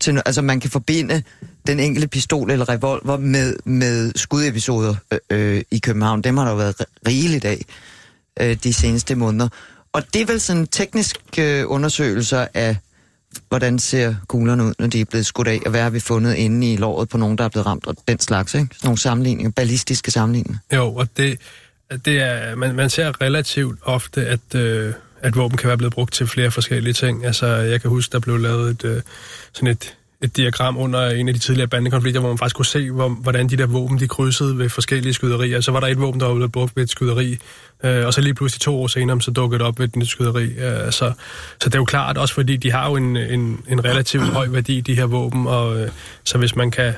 til, altså man kan forbinde den enkelte pistol eller revolver med, med skudepisoder øh, øh i København. Dem har der jo været rigeligt af øh, de seneste måneder. Og det er vel sådan teknisk øh, undersøgelser af, hvordan ser kuglerne ud, når de er blevet skudt af, og hvad har vi fundet inde i låret på nogen, der er blevet ramt, og den slags, ikke? Nogle sammenligninger, ballistiske sammenligninger. Jo, og det, det er, man, man ser relativt ofte, at, øh, at våben kan være blevet brugt til flere forskellige ting. Altså, jeg kan huske, der blev lavet et, øh, sådan et, et diagram under en af de tidligere bandekonflikter, hvor man faktisk kunne se, hvor, hvordan de der våben, de krydsede ved forskellige skyderier. Så var der et våben, der var brugt ved et skyderi, øh, og så lige pludselig to år senere, så dukkede det op ved et nyt skyderi. Øh, så, så det er jo klart, også fordi de har jo en, en, en relativt høj værdi, de her våben, og øh, så hvis man kan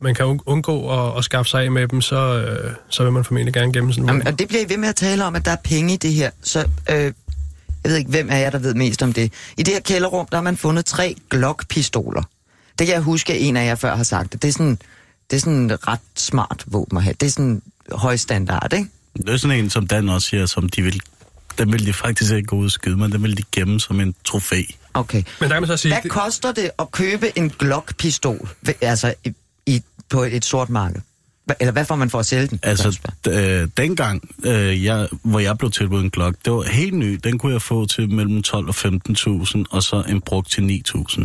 man kan undgå at, at skaffe sig af med dem, så, øh, så vil man formentlig gerne gemme sådan Jamen, noget. og det bliver I ved med at tale om, at der er penge i det her. Så øh, jeg ved ikke, hvem af jer, der ved mest om det. I det her kælderrum, der har man fundet tre Glock-pistoler. Det kan jeg huske, at en af jer før har sagt. Det er sådan, det er sådan et ret smart våben at have. Det er sådan høj standard, ikke? Det er sådan en, som Dan også siger, som de vil, den vil de faktisk ikke gå ud og skyde, men den vil de gemme som en trofæ. Okay. Men der kan man så sige... Hvad koster det at købe en Glock-pistol, altså i, i, på et sort marked? Eller hvad får man for at sælge den? Altså, øh, dengang, øh, jeg, hvor jeg blev tilbudt en klok, det var helt ny. Den kunne jeg få til mellem 12 og 15.000, og så en brugt til 9.000.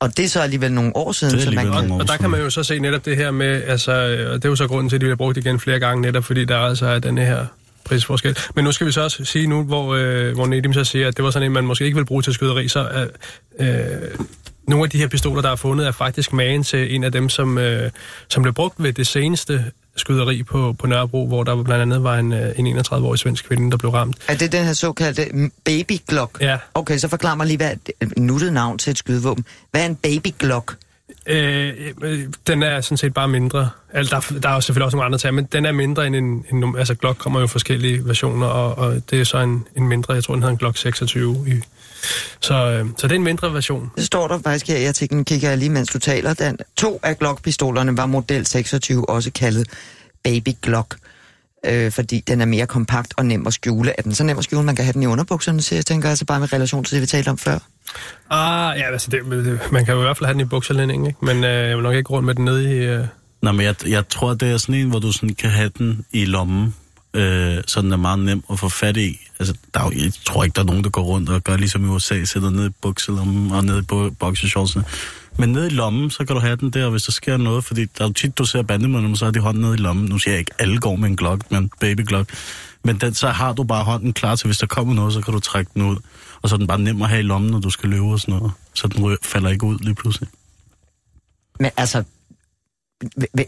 Og det er så alligevel nogle år siden, så man kan... år Og der kan man jo så se netop det her med, altså, og det er jo så grunden til, at de bliver brugt igen flere gange, netop fordi der altså er den her prisforskel. Men nu skal vi så også sige nu, hvor, øh, hvor Nedim så siger, at det var sådan en, man måske ikke vil bruge til skyderi, så øh, øh, nogle af de her pistoler, der er fundet, er faktisk magen til en af dem, som, øh, som blev brugt ved det seneste skyderi på, på Nørrebro, hvor der blandt andet var en, øh, en 31-årig svensk kvinde, der blev ramt. Er det den her såkaldte baby Glock? Ja. Okay, så forklar mig lige, hvad et nuttet navn til et skydevåben. Hvad er en baby Glock? Øh, øh, den er sådan set bare mindre. Altså, der, der er jo selvfølgelig også nogle andre til, men den er mindre end en, en altså Glock kommer jo forskellige versioner, og, og det er så en, en mindre, jeg tror den hedder en Glock 26. I, så, øh, så det er en mindre version. Det står der faktisk her i artiklen, kigger jeg lige, mens du taler. Den, to af Glock-pistolerne var model 26, også kaldet Baby Glock. øh, fordi den er mere kompakt og nem at skjule. Er den så nem at skjule, man kan have den i underbukserne, så jeg tænker altså bare med relation til det, vi talte om før. Ah, ja, altså det, det- man kan jo i hvert fald have den i bukserlænding, ikke? Men øh, jeg vil nok ikke rundt med den nede i... Øh, Nå, men jeg, jeg tror, det er sådan en, hvor du sådan kan have den i lommen, øh, så den er meget nem at få fat i. Altså, der er jo, jeg tror ikke, der er nogen, der går rundt og gør ligesom i USA, sætter ned i bukselommen og ned i boxershortsene. Men ned i lommen, så kan du have den der, og hvis der sker noget, fordi der er jo tit, du ser bandemedlemmer, så har de hånden ned i lommen. Nu siger jeg ikke, alle går med en glok, men baby glok. Men den, så har du bare hånden klar til, hvis der kommer noget, så kan du trække den ud. Og så er den bare nem at have i lommen, når du skal løbe og sådan noget. Så den ryger- falder ikke ud lige pludselig. Men altså,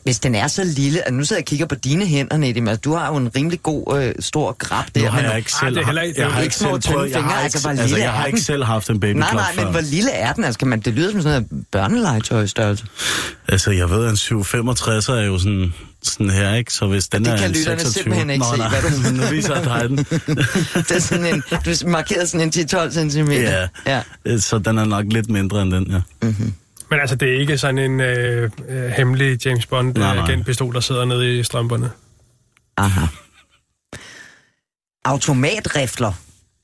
hvis den er så lille, at nu sidder jeg og kigger på dine hænder, Nedim, altså, du har jo en rimelig god, øh, stor grab der. Nu har men- jeg ikke selv, det er heller ikke- det er små, selv tynde fingre, har altså, ikke, hvor altså, jeg har ikke selv haft en babyklok Nej, nej, men før. hvor lille er den? Altså, kan man, det lyder som sådan noget børnelegetøjstørrelse. Altså, jeg ved, at en 765 er jo sådan, sådan her, ikke? Så hvis den Det er kan en lytterne 26... simpelthen ikke Nå, se, hvad du- nu viser jeg dig den. det er sådan en, du har markeret sådan en 10-12 cm. ja. ja. ja. Så den er nok lidt mindre end den, ja. Men altså, det er ikke sådan en øh, øh, hemmelig James Nej, nej. Bond-agentpistol, der sidder nede i strømperne. Aha. Automatrifler.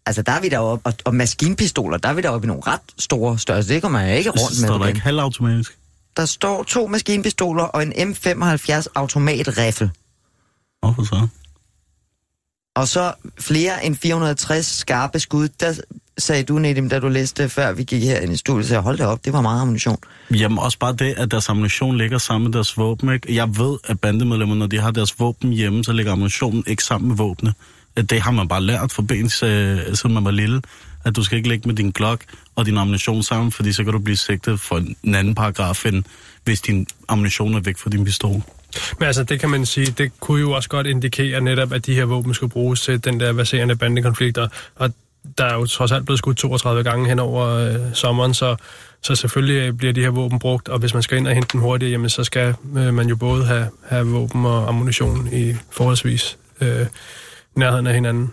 Altså, der er vi der og, og maskinpistoler, der er vi der oppe i nogle ret store størrelser. Det kommer man ikke rundt med. Står der igen. ikke halvautomatisk? Der står to maskinpistoler og en M75 automatrifle. Hvorfor så? Og så flere end 460 skarpe skud. Der sagde du, Nedim, da du læste før vi gik her ind i studiet, så hold det op, det var meget ammunition. Jamen også bare det, at deres ammunition ligger sammen med deres våben, ikke? Jeg ved, at bandemedlemmer, når de har deres våben hjemme, så ligger ammunitionen ikke sammen med våbne. At Det har man bare lært fra bens, øh, siden man var lille. At du skal ikke ligge med din glok og din ammunition sammen, fordi så kan du blive sigtet for en anden paragraf, end hvis din ammunition er væk fra din pistol. Men altså, det kan man sige, det kunne jo også godt indikere netop, at de her våben skulle bruges til den der baserende bandekonflikter. Og der er jo trods alt blevet skudt 32 gange hen over øh, sommeren, så, så selvfølgelig øh, bliver de her våben brugt, og hvis man skal ind og hente dem hurtigt, jamen så skal øh, man jo både have, have våben og ammunition i forholdsvis øh, nærheden af hinanden.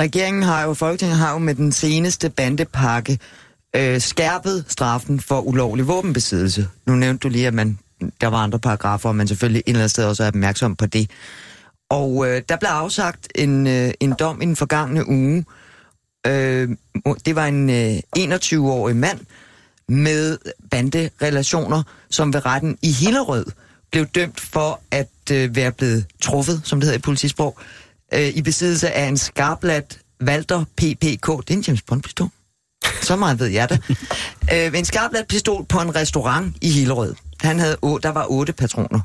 Regeringen har jo, Folketinget har jo med den seneste bandepakke øh, skærpet straffen for ulovlig våbenbesiddelse. Nu nævnte du lige, at man, der var andre paragrafer, og man selvfølgelig et eller andet sted også er opmærksom på det. Og øh, der blev afsagt en, øh, en dom i den forgangne uge. Øh, det var en øh, 21-årig mand med banderelationer, som ved retten i Hillerød blev dømt for at øh, være blevet truffet, som det hedder i politisprog, øh, i besiddelse af en skarplat Walter PPK. Det er en James Bond-pistol. Så meget ved jeg det. øh, en skarplat pistol på en restaurant i Hillerød. Han havde, å- der var otte patroner.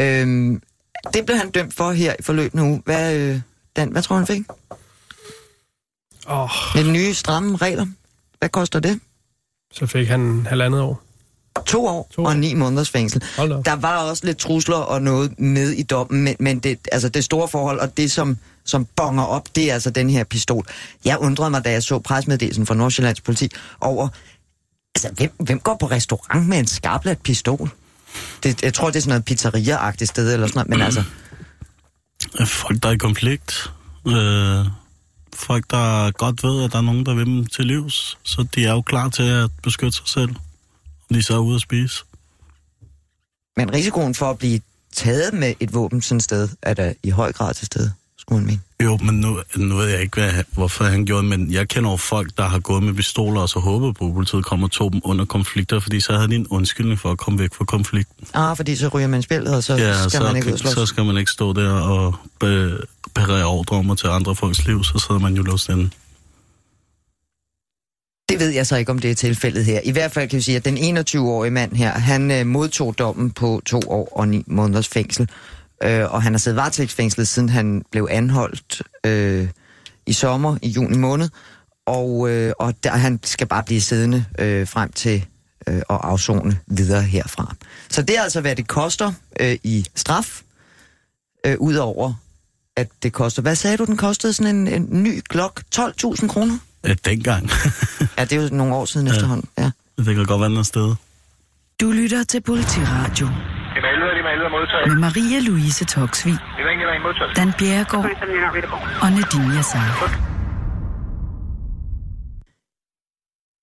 Øh, det blev han dømt for her i forløbende uge. Hvad, øh, Dan, hvad tror han fik? Og Med nye stramme regler. Hvad koster det? så fik han halvandet år. To år To år. og ni måneders fængsel. Der var også lidt trusler og noget med i dommen, men, men det, altså det store forhold, og det som, som bonger op, det er altså den her pistol. Jeg undrede mig, da jeg så presmeddelelsen fra Nordsjællands politi over, altså hvem, hvem går på restaurant med en skarplat pistol? Det, jeg tror, det er sådan noget pizzeria-agtigt sted eller sådan noget, men altså, Folk, der er i konflikt. Øh, folk, der godt ved, at der er nogen, der vil dem til livs. Så de er jo klar til at beskytte sig selv. Og de så er ude at spise. men risikoen for at blive taget med et våben sådan et sted, er der i høj grad til stede, skulle man mene. Jo, men nu, nu ved jeg ikke, hvad, hvorfor han gjorde men jeg kender jo folk, der har gået med pistoler og så håbet på, at politiet kommer og tog dem under konflikter, fordi så havde de en undskyldning for at komme væk fra konflikten. Ah, fordi så ryger man spillet, og så Ja, skal så, man ikke ud så skal man ikke stå der og be, parere ordre om at tage andre folks liv, så sidder man jo låst inde. Det ved jeg så ikke, om det er tilfældet her. I hvert fald kan vi sige, at den 21-årige mand her, han øh, modtog dommen på to år og ni måneders fængsel. Øh, og han har siddet varetægtsfængslet, siden han blev anholdt øh, i sommer, i juni måned. Og, øh, og der, han skal bare blive siddende øh, frem til øh, at afzone videre herfra. Så det er altså, hvad det koster øh, i straf, øh, udover at det koster... Hvad sagde du, den kostede sådan en, en ny Glock? 12.000 kroner? Ja, dengang. Ja, det er jo nogle år siden ja. efterhånden. Ja. det kan godt være andet sted. Du lytter til Politiradio med Maria Louise Toksvig, Lima 1, Lima 1 modtaget. Dan Bjerregaard og Nadine Yassar.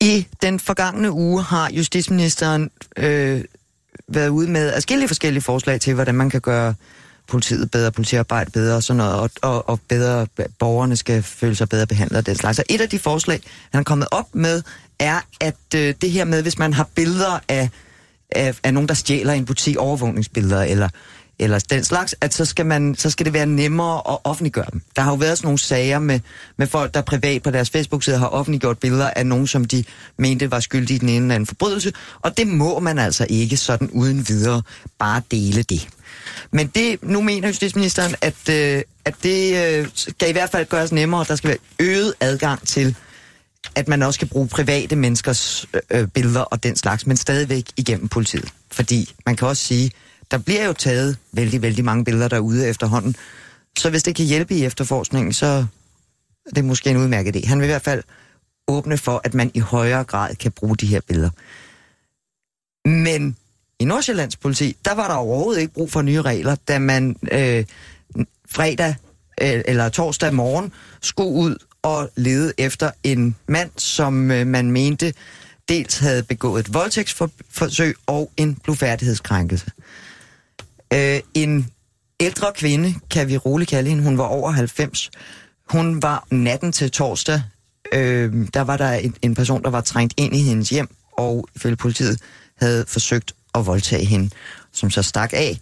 I den forgangne uge har justitsministeren øh, været ude med forskellige forskellige forslag til, hvordan man kan gøre politiet bedre, politiarbejde bedre og sådan noget, og, og, og bedre, borgerne skal føle sig bedre behandlet og den slags. Så et af de forslag, han er kommet op med, er, at øh, det her med, hvis man har billeder af, af, af nogen, der stjæler en butik, overvågningsbilleder eller, eller den slags, at så skal, man, så skal det være nemmere at offentliggøre dem. Der har jo været sådan nogle sager med, med folk, der privat på deres Facebook-side har offentliggjort billeder af nogen, som de mente var skyldige i den ene eller anden forbrydelse, og det må man altså ikke sådan uden videre bare dele det. Men det, nu mener justitsministeren, at, øh, at det øh, skal i hvert fald gøres nemmere, der skal være øget adgang til at man også kan bruge private menneskers øh, øh, billeder og den slags, men stadigvæk igennem politiet. Fordi man kan også sige, der bliver jo taget vældig, vældig mange billeder derude efterhånden. Så hvis det kan hjælpe i efterforskningen, så er det måske en udmærket idé. Han vil i hvert fald åbne for, at man i højere grad kan bruge de her billeder. Men i Nordsjællands politi, der var der overhovedet ikke brug for nye regler, da man øh, fredag øh, eller torsdag morgen skulle ud og lede efter en mand, som øh, man mente dels havde begået et voldtægtsforsøg og en blufærdighedskrænkelse. Øh, en ældre kvinde, kan vi roligt kalde hende, hun var over 90. Hun var natten til torsdag, øh, der var der en, en person, der var trængt ind i hendes hjem, og ifølge politiet havde forsøgt at voldtage hende, som så stak af.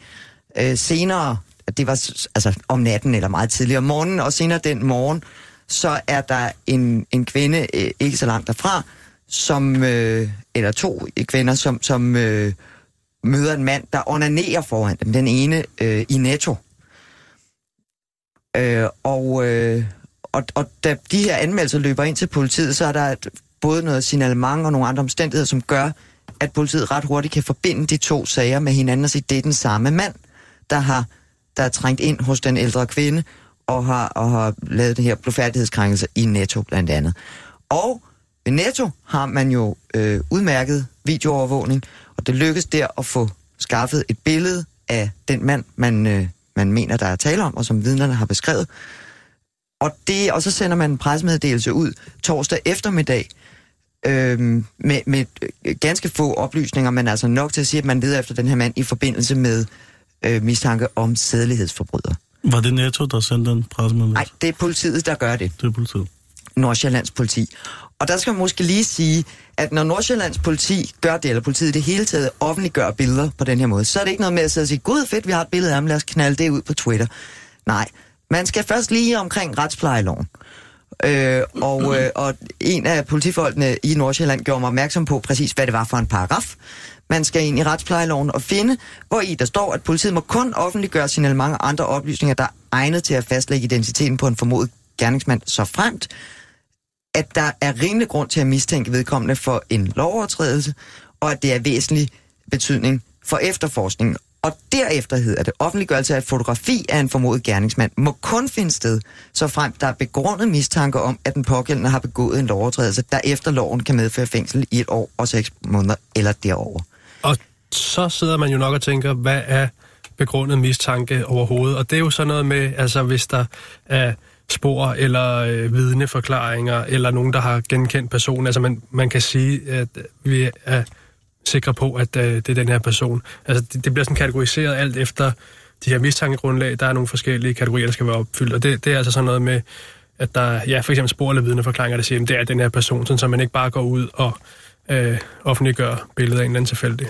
Øh, senere, det var altså om natten eller meget tidligere om morgenen, og senere den morgen, så er der en, en kvinde øh, ikke så langt derfra, som, øh, eller to kvinder, som, som øh, møder en mand, der onanerer foran dem. Den ene øh, i Netto. Øh, og, øh, og, og da de her anmeldelser løber ind til politiet, så er der et, både noget signalement og nogle andre omstændigheder, som gør, at politiet ret hurtigt kan forbinde de to sager med hinanden og sige, det er den samme mand, der har der er trængt ind hos den ældre kvinde og har, og har lavet det her blodfærdighedskrænkelse i Netto blandt andet. Og ved Netto har man jo øh, udmærket videoovervågning, og det lykkes der at få skaffet et billede af den mand, man, øh, man mener, der er tale om, og som vidnerne har beskrevet. Og, det, og så sender man en pressemeddelelse ud torsdag eftermiddag, øh, med, med øh, ganske få oplysninger, men altså nok til at sige, at man leder efter den her mand i forbindelse med øh, mistanke om sædelighedsforbryder. Var det Netto, der sendte den pressemeddelelse? Nej, det er politiet, der gør det. Det er politiet. Nordsjællands politi. Og der skal man måske lige sige, at når Nordsjællands politi gør det, eller politiet det hele taget offentliggør billeder på den her måde, så er det ikke noget med at sidde og sige, gud fedt, vi har et billede af ham, lad os knalde det ud på Twitter. Nej, man skal først lige omkring retsplejeloven. Øh, og, øh, og en af politifolkene i Nordsjælland gjorde mig opmærksom på præcis, hvad det var for en paragraf. Man skal ind i retsplejeloven og finde, hvor i der står, at politiet må kun offentliggøre sine mange andre oplysninger, der er egnet til at fastlægge identiteten på en formodet gerningsmand, så fremt, at der er rimelig grund til at mistænke vedkommende for en lovovertrædelse, og at det er væsentlig betydning for efterforskningen. Og derefter hedder det, offentliggørelse af et fotografi af en formodet gerningsmand må kun finde sted, så frem der er begrundet mistanke om, at den pågældende har begået en lovovertrædelse, der efter loven kan medføre fængsel i et år og seks måneder eller derover. Og så sidder man jo nok og tænker, hvad er begrundet mistanke overhovedet? Og det er jo sådan noget med, altså hvis der er spor eller øh, vidneforklaringer, eller nogen, der har genkendt personen. Altså man, man kan sige, at vi er sikre på, at øh, det er den her person. Altså det, det bliver sådan kategoriseret alt efter de her mistankegrundlag. Der er nogle forskellige kategorier, der skal være opfyldt, og det, det er altså sådan noget med, at der ja, for eksempel spor eller vidneforklaringer, der siger, at det er den her person, sådan, så man ikke bare går ud og øh, offentliggør billedet af en eller anden tilfældig.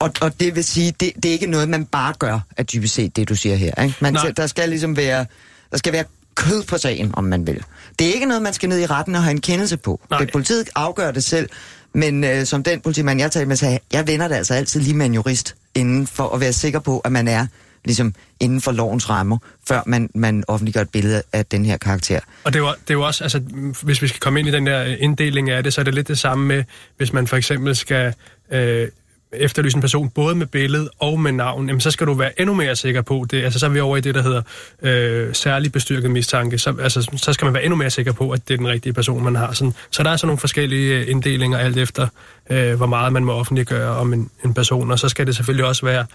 Og, og det vil sige, det, det er ikke noget, man bare gør, at dybest set det, du siger her. Ikke? Man, Nej. der skal ligesom være, der skal være kød på sagen, om man vil. Det er ikke noget, man skal ned i retten og have en kendelse på. Nej. Det politiet afgør det selv, men øh, som den politimand, jeg talte med, sagde, jeg vender det altså altid lige med en jurist, inden for at være sikker på, at man er ligesom inden for lovens rammer, før man, man offentliggør et billede af den her karakter. Og det er, jo, det er jo også, altså, hvis vi skal komme ind i den der øh, inddeling af det, så er det lidt det samme med, hvis man for eksempel skal øh, efterlyse en person både med billede og med navn, jamen, så skal du være endnu mere sikker på det. Altså, så er vi over i det, der hedder øh, særlig bestyrket mistanke. Så, altså, så skal man være endnu mere sikker på, at det er den rigtige person, man har. Sådan, så der er sådan nogle forskellige øh, inddelinger alt efter, øh, hvor meget man må offentliggøre om en, en person. Og så skal det selvfølgelig også være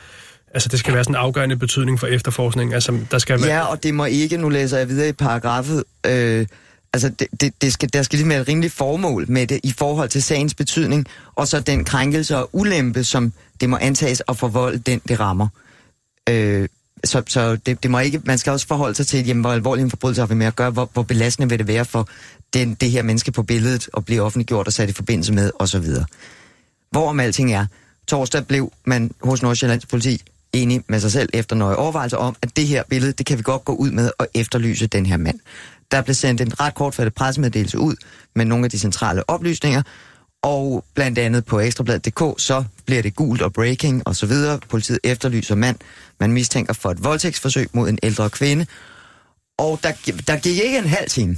Altså, det skal være sådan en afgørende betydning for efterforskning. Altså, der skal være... Ja, og det må ikke, nu læser jeg videre i paragrafet, øh, altså det, det, det skal, der skal lige være et rimeligt formål med det i forhold til sagens betydning, og så den krænkelse og ulempe, som det må antages at forvolde den, det rammer. Øh, så så det, det må ikke, man skal også forholde sig til, jamen, hvor alvorlig en forbrydelse har vi med at gøre, hvor, hvor belastende vil det være for den, det her menneske på billedet at blive offentliggjort og sat i forbindelse med, osv. Hvorom alting er, torsdag blev man hos Nordsjællands politi enig med sig selv efter nøje overvejelser om, at det her billede, det kan vi godt gå ud med og efterlyse den her mand. Der blev sendt en ret kortfattet pressemeddelelse ud med nogle af de centrale oplysninger, og blandt andet på ekstrabladet.dk, så bliver det gult og breaking og så videre. Politiet efterlyser mand, man mistænker for et voldtægtsforsøg mod en ældre kvinde. Og der, der gik ikke en halv time,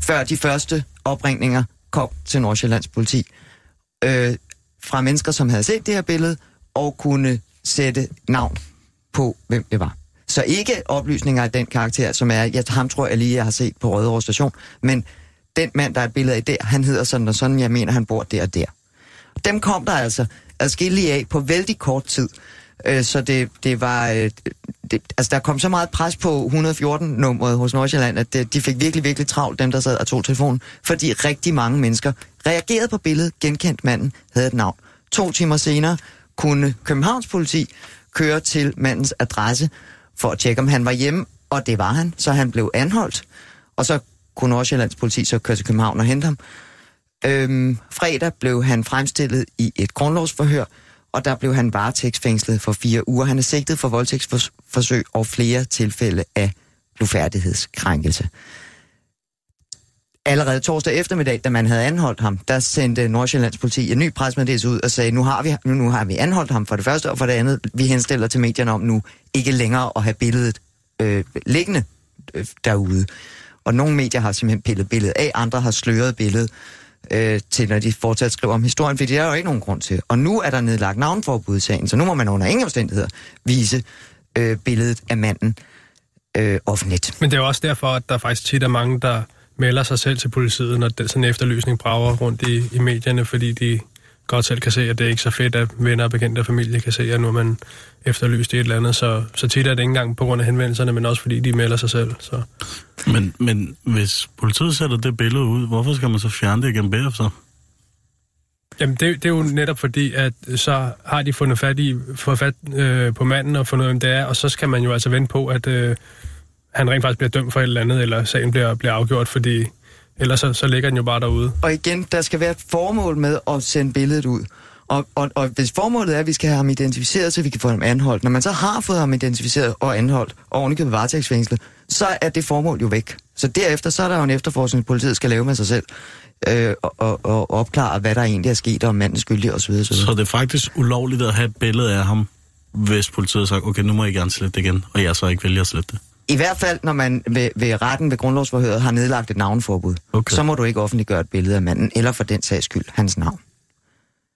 før de første opringninger kom til Nordsjællands politi. Øh, fra mennesker, som havde set det her billede, og kunne sætte navn på, hvem det var. Så ikke oplysninger af den karakter, som er, jeg, ham tror jeg lige, jeg har set på Rødovre Station, men den mand, der er et billede af der, han hedder sådan og sådan, jeg mener, han bor der og der. Dem kom der altså adskillige af på vældig kort tid. Øh, så det, det var... Øh, det, altså, der kom så meget pres på 114-nummeret hos Nordsjælland, at det, de fik virkelig, virkelig travlt, dem der sad og tog telefonen, fordi rigtig mange mennesker reagerede på billedet, genkendt manden, havde et navn. To timer senere kunne Københavns politi køre til mandens adresse for at tjekke, om han var hjemme, og det var han, så han blev anholdt. Og så kunne Nordsjællands politi så køre til København og hente ham. Øhm, fredag blev han fremstillet i et grundlovsforhør, og der blev han varetægtsfængslet for fire uger. Han er sigtet for voldtægtsforsøg og flere tilfælde af blufærdighedskrænkelse. Allerede torsdag eftermiddag, da man havde anholdt ham, der sendte Nordsjællands politi en ny presmeddelelse ud og sagde, nu har, vi, nu, nu har vi anholdt ham for det første, og for det andet, vi henstiller til medierne om nu ikke længere at have billedet øh, liggende øh, derude. Og nogle medier har simpelthen pillet billedet af, andre har sløret billedet øh, til, når de fortsat skriver om historien, fordi det er jo ikke nogen grund til. Og nu er der nedlagt navnforbud i sagen, så nu må man under ingen omstændigheder vise øh, billedet af manden øh, offentligt. Men det er jo også derfor, at der faktisk tit er mange, der melder sig selv til politiet, når den, sådan en efterlysning brager rundt i, i medierne, fordi de godt selv kan se, at det er ikke så fedt, at venner og bekendte og familie kan se, at nu er man efterlyst i et eller andet. Så, så tit er det ikke engang på grund af henvendelserne, men også fordi de melder sig selv. Så. Men, men hvis politiet sætter det billede ud, hvorfor skal man så fjerne det igen bagefter? Jamen, det, det er jo netop fordi, at så har de fundet fat, i, fundet fat øh, på manden og fundet ud af, hvem det er, og så skal man jo altså vente på, at øh, han rent faktisk bliver dømt for et eller andet, eller sagen bliver, bliver afgjort, fordi ellers så, så ligger den jo bare derude. Og igen, der skal være et formål med at sende billedet ud. Og, og, og hvis formålet er, at vi skal have ham identificeret, så vi kan få ham anholdt, når man så har fået ham identificeret og anholdt, og ordentligt varetægtsfængslet, så er det formål jo væk. Så derefter, så er der jo en efterforskning, politiet skal lave med sig selv, øh, og, og, og opklare, hvad der egentlig er sket, og om manden skyldig osv. osv. Så det er faktisk ulovligt at have et billede af ham, hvis politiet har sagt, okay, nu må I gerne slette det igen, og jeg så ikke vælger at slette det. I hvert fald, når man ved, ved retten ved grundlovsforhøret har nedlagt et navnforbud, Okay. så må du ikke offentliggøre et billede af manden, eller for den sags skyld, hans navn.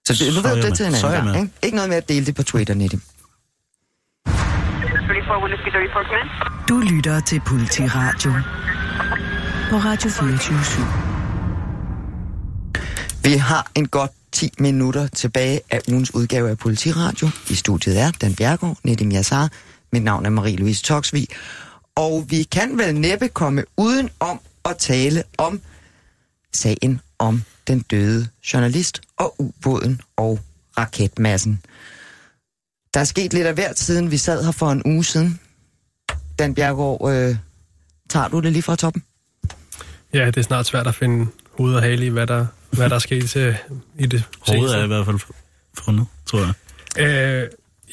Så det, nu Så er ved du det til en er anden gang, ikke? Ikke noget med at dele det på Twitter, Nettie. 34 Whiskey 34 command. Du lytter til Politiradio på Radio 24 Vi har en godt 10 minutter tilbage af ugens udgave af Politiradio. I studiet er Dan Bjergård, Nedim Yassar. Mit navn er Marie-Louise Toksvig. Og vi kan vel næppe komme uden om at tale om sagen om den døde journalist og ubåden og raketmassen. Der er sket lidt af hvert siden vi sad her for en uge siden. Dan Bjergård, øh, tager du det lige fra toppen? Ja, det er snart svært at finde hoved og hale i, hvad der, hvad der er sket til, i det Hovedet er i hvert fald fundet, tror jeg. Øh,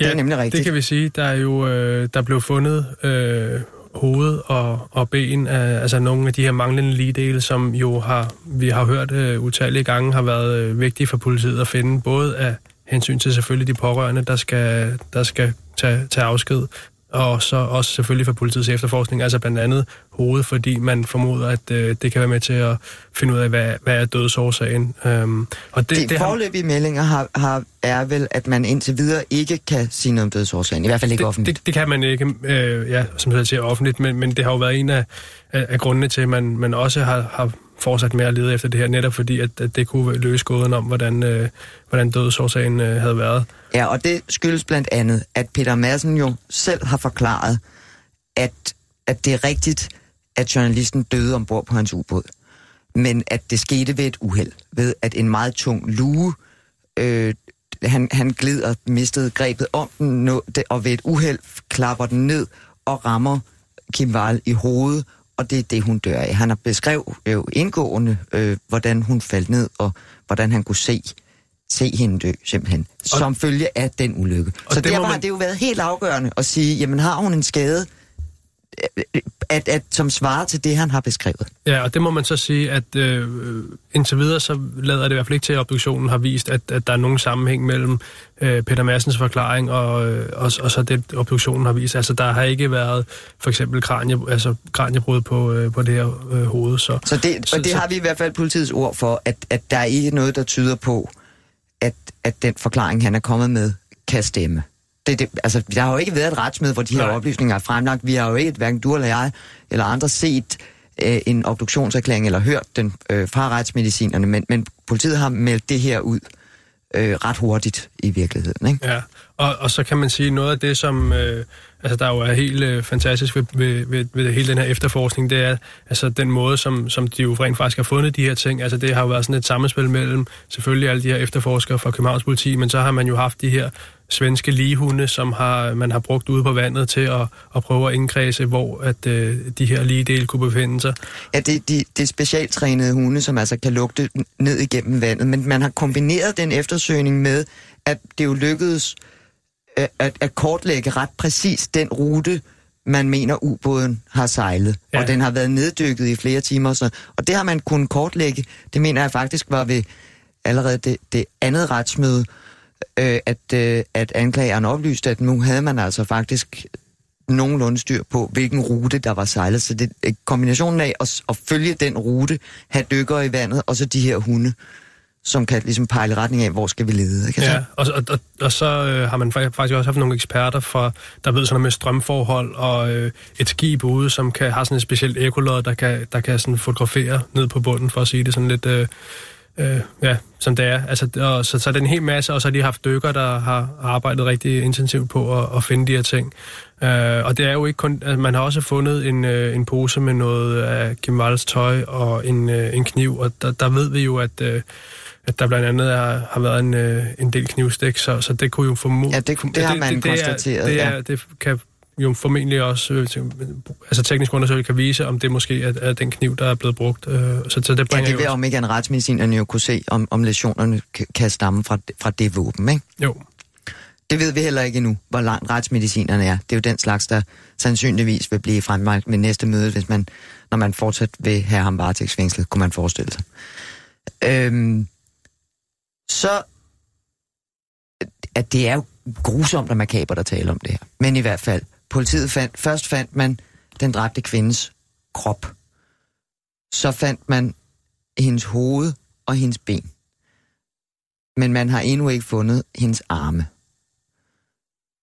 ja, Det er nemlig rigtigt. det kan vi sige. Der er jo øh, der blev fundet øh, hoved og, og ben øh, altså nogle af de her manglende ligedele, som jo har, vi har hørt øh, utallige gange, har været øh, vigtige for politiet at finde, både af hensyn til selvfølgelig de pårørende, der skal, der skal tage, tage afsked, og så også selvfølgelig for politiets efterforskning, altså blandt andet hovedet, fordi man formoder, at øh, det kan være med til at finde ud af, hvad, hvad er dødsårsagen. Øhm, og det, De det har, forløbige meldinger har, har, er vel, at man indtil videre ikke kan sige noget om dødsårsagen. I hvert fald ikke det, offentligt. det, det kan man ikke, øh, ja, som jeg siger, offentligt, men, men det har jo været en af, af, af grundene til, at man, man også har, har fortsat med at lede efter det her, netop fordi, at, at det kunne løse gåden om, hvordan, øh, hvordan dødsårsagen øh, havde været. Ja, og det skyldes blandt andet, at Peter Madsen jo selv har forklaret, at, at det er rigtigt, at journalisten døde ombord på hans ubåd. Men at det skete ved et uheld, ved at en meget tung luge øh, han, han glider, mistede grebet om den, nå, det, og ved et uheld klapper den ned og rammer Kim Wall i hovedet, og det er det, hun dør af. Han har beskrevet jo indgående, øh, hvordan hun faldt ned, og hvordan han kunne se se hende dø, simpelthen, og, som følge af den ulykke. Så det derfor har man- det jo været helt afgørende at sige, jamen har hun en skade, at, at, som svarer til det, han har beskrevet. Ja, og det må man så sige, at øh, indtil videre, så lader det i hvert fald ikke til, at obduktionen har vist, at, at der er nogen sammenhæng mellem øh, Peter Massens forklaring og, øh, og, og så det, obduktionen har vist. Altså, der har ikke været for eksempel kranie, altså, kraniebrud på, øh, på det her øh, hoved. Så, Så det, Så- og det så- har vi i hvert fald politiets ord for, at, at der er ikke noget, der tyder på, at, at den forklaring, han er kommet med, kan stemme. Det, det, altså, der har jo ikke været et retsmøde, hvor de her Nej. oplysninger er fremlagt. Vi har jo ikke, hverken du eller jeg, eller andre, set øh, en obduktionserklæring eller hørt den øh, fra retsmedicinerne, men, men politiet har meldt det her ud øh, ret hurtigt i virkeligheden. Ikke? Ja, og, og så kan man sige, noget af det, som øh, altså, der jo er helt øh, fantastisk ved, ved, ved, ved hele den her efterforskning, det er altså den måde, som, som de jo rent faktisk har fundet de her ting. Altså det har jo været sådan et sammenspil mellem selvfølgelig alle de her efterforskere fra Københavns politi, men så har man jo haft de her svenske ligehunde, som har, man har brugt ude på vandet til at, at prøve at indkredse, hvor at, øh, de her lige dele kunne befinde sig. Ja, det, de, det er specialtrænede hunde, som altså kan lugte ned igennem vandet, men man har kombineret den eftersøgning med, at det jo lykkedes øh, at, at kortlægge ret præcis den rute, man mener ubåden har sejlet. Ja. Ja. Og den har været neddykket i flere timer. Så, og det har man kunnet kortlægge. Det mener jeg faktisk var ved allerede det, det andet retsmøde, øh, at, øh, at anklageren oplyste, at nu havde man altså faktisk nogenlunde styr på, hvilken rute der var sejlet. Så det er kombinationen af at, at følge den rute, have dykker i vandet, og så de her hunde, som kan ligesom pejle retning af, hvor skal vi lede. Ikke? Ja, og, og, og, og så øh, har man fa- faktisk også haft nogle eksperter, fra, der ved sådan noget med strømforhold og øh, et skib ude, som kan have sådan et specielt ekolod, der kan, der kan sådan fotografere ned på bunden, for at sige det sådan lidt... Øh, øh, ja, som det er. Altså, og, så, så er det en hel masse, og så har de haft dykker, der har arbejdet rigtig intensivt på at, at finde de her ting. Øh, og det er jo ikke kun... Altså, man har også fundet en, øh, en pose med noget af Kim Walls tøj og en, øh, en kniv, og der, der ved vi jo, at... Øh, at der blandt andet er, har været en, øh, en del knivstik, så, så det kunne jo formodentlig... Ja, det- det har man konstateret, Det, ja. er, det kan jo formentlig også, øh, altså teknisk undersøgelse kan vise, om det måske er, er den kniv, der er blevet brugt. Øh, så, så det Ja, bringer det vil om ikke en retsmedicinerne jo kunne se, om, om lesionerne kan, stamme fra, fra det våben, ikke? Jo, Det ved vi heller ikke endnu, hvor langt retsmedicinerne er. Det er jo den slags, der sandsynligvis vil blive fremlagt ved næste møde, hvis man, når man fortsat vil have ham varetægtsfængslet, kunne man forestille sig. Øhm, så at det er jo grusomt og makabert at tale om det her. Men i hvert fald, politiet fandt, først fandt man den dræbte kvindes krop. Så fandt man hendes hoved og hendes ben. Men man har endnu ikke fundet hendes arme.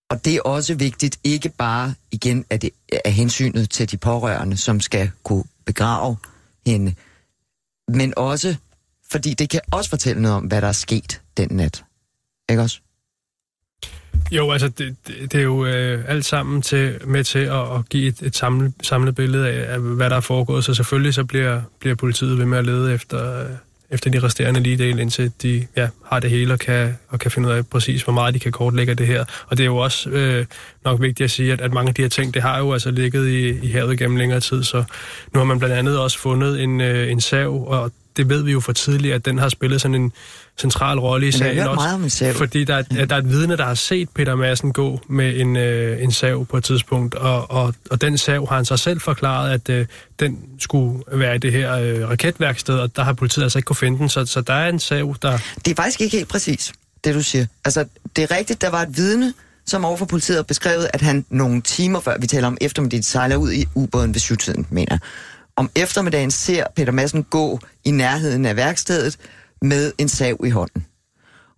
Og det er også vigtigt, ikke bare igen af, det, af hensynet til de pårørende, som skal kunne begrave hende, men også fordi det kan også fortælle noget om, hvad der er sket den nat. Ikke også? Jo altså det, det, det er jo øh, alt sammen til, med til at, at give et, et samlet, samlet billede af, af, hvad der er foregået, så selvfølgelig så bliver, bliver politiet ved med at lede efter, øh, efter de resterende lige del, indtil de ja, har det hele og kan, og kan finde ud af præcis, hvor meget de kan kortlægge det her. Og det er jo også øh, nok vigtigt at sige, at, at mange af de her ting, det har jo altså ligget i, i havet gennem længere tid, så nu har man blandt andet også fundet en, øh, en sav, og det ved vi jo for tidligt, at den har spillet sådan en central rolle i jeg sagen også. meget sav. Fordi der, er- der er et vidne, der har set Peter Madsen gå med en, øh, en sav på et tidspunkt, og, og, og den sav har han så selv forklaret, at øh, den skulle være i det her øh, raketværksted, og der har politiet altså ikke kunne finde den, så, så der er en sav, der... Det er faktisk ikke helt præcis, det du siger. Altså, det er rigtigt, der var et vidne, som overfor politiet har beskrevet, at han nogle timer før, vi taler om eftermiddagen, sejler ud i ubåden ved syvtiden, mener jeg. Om eftermiddagen ser Peter Madsen gå i nærheden af værkstedet med en sav i hånden.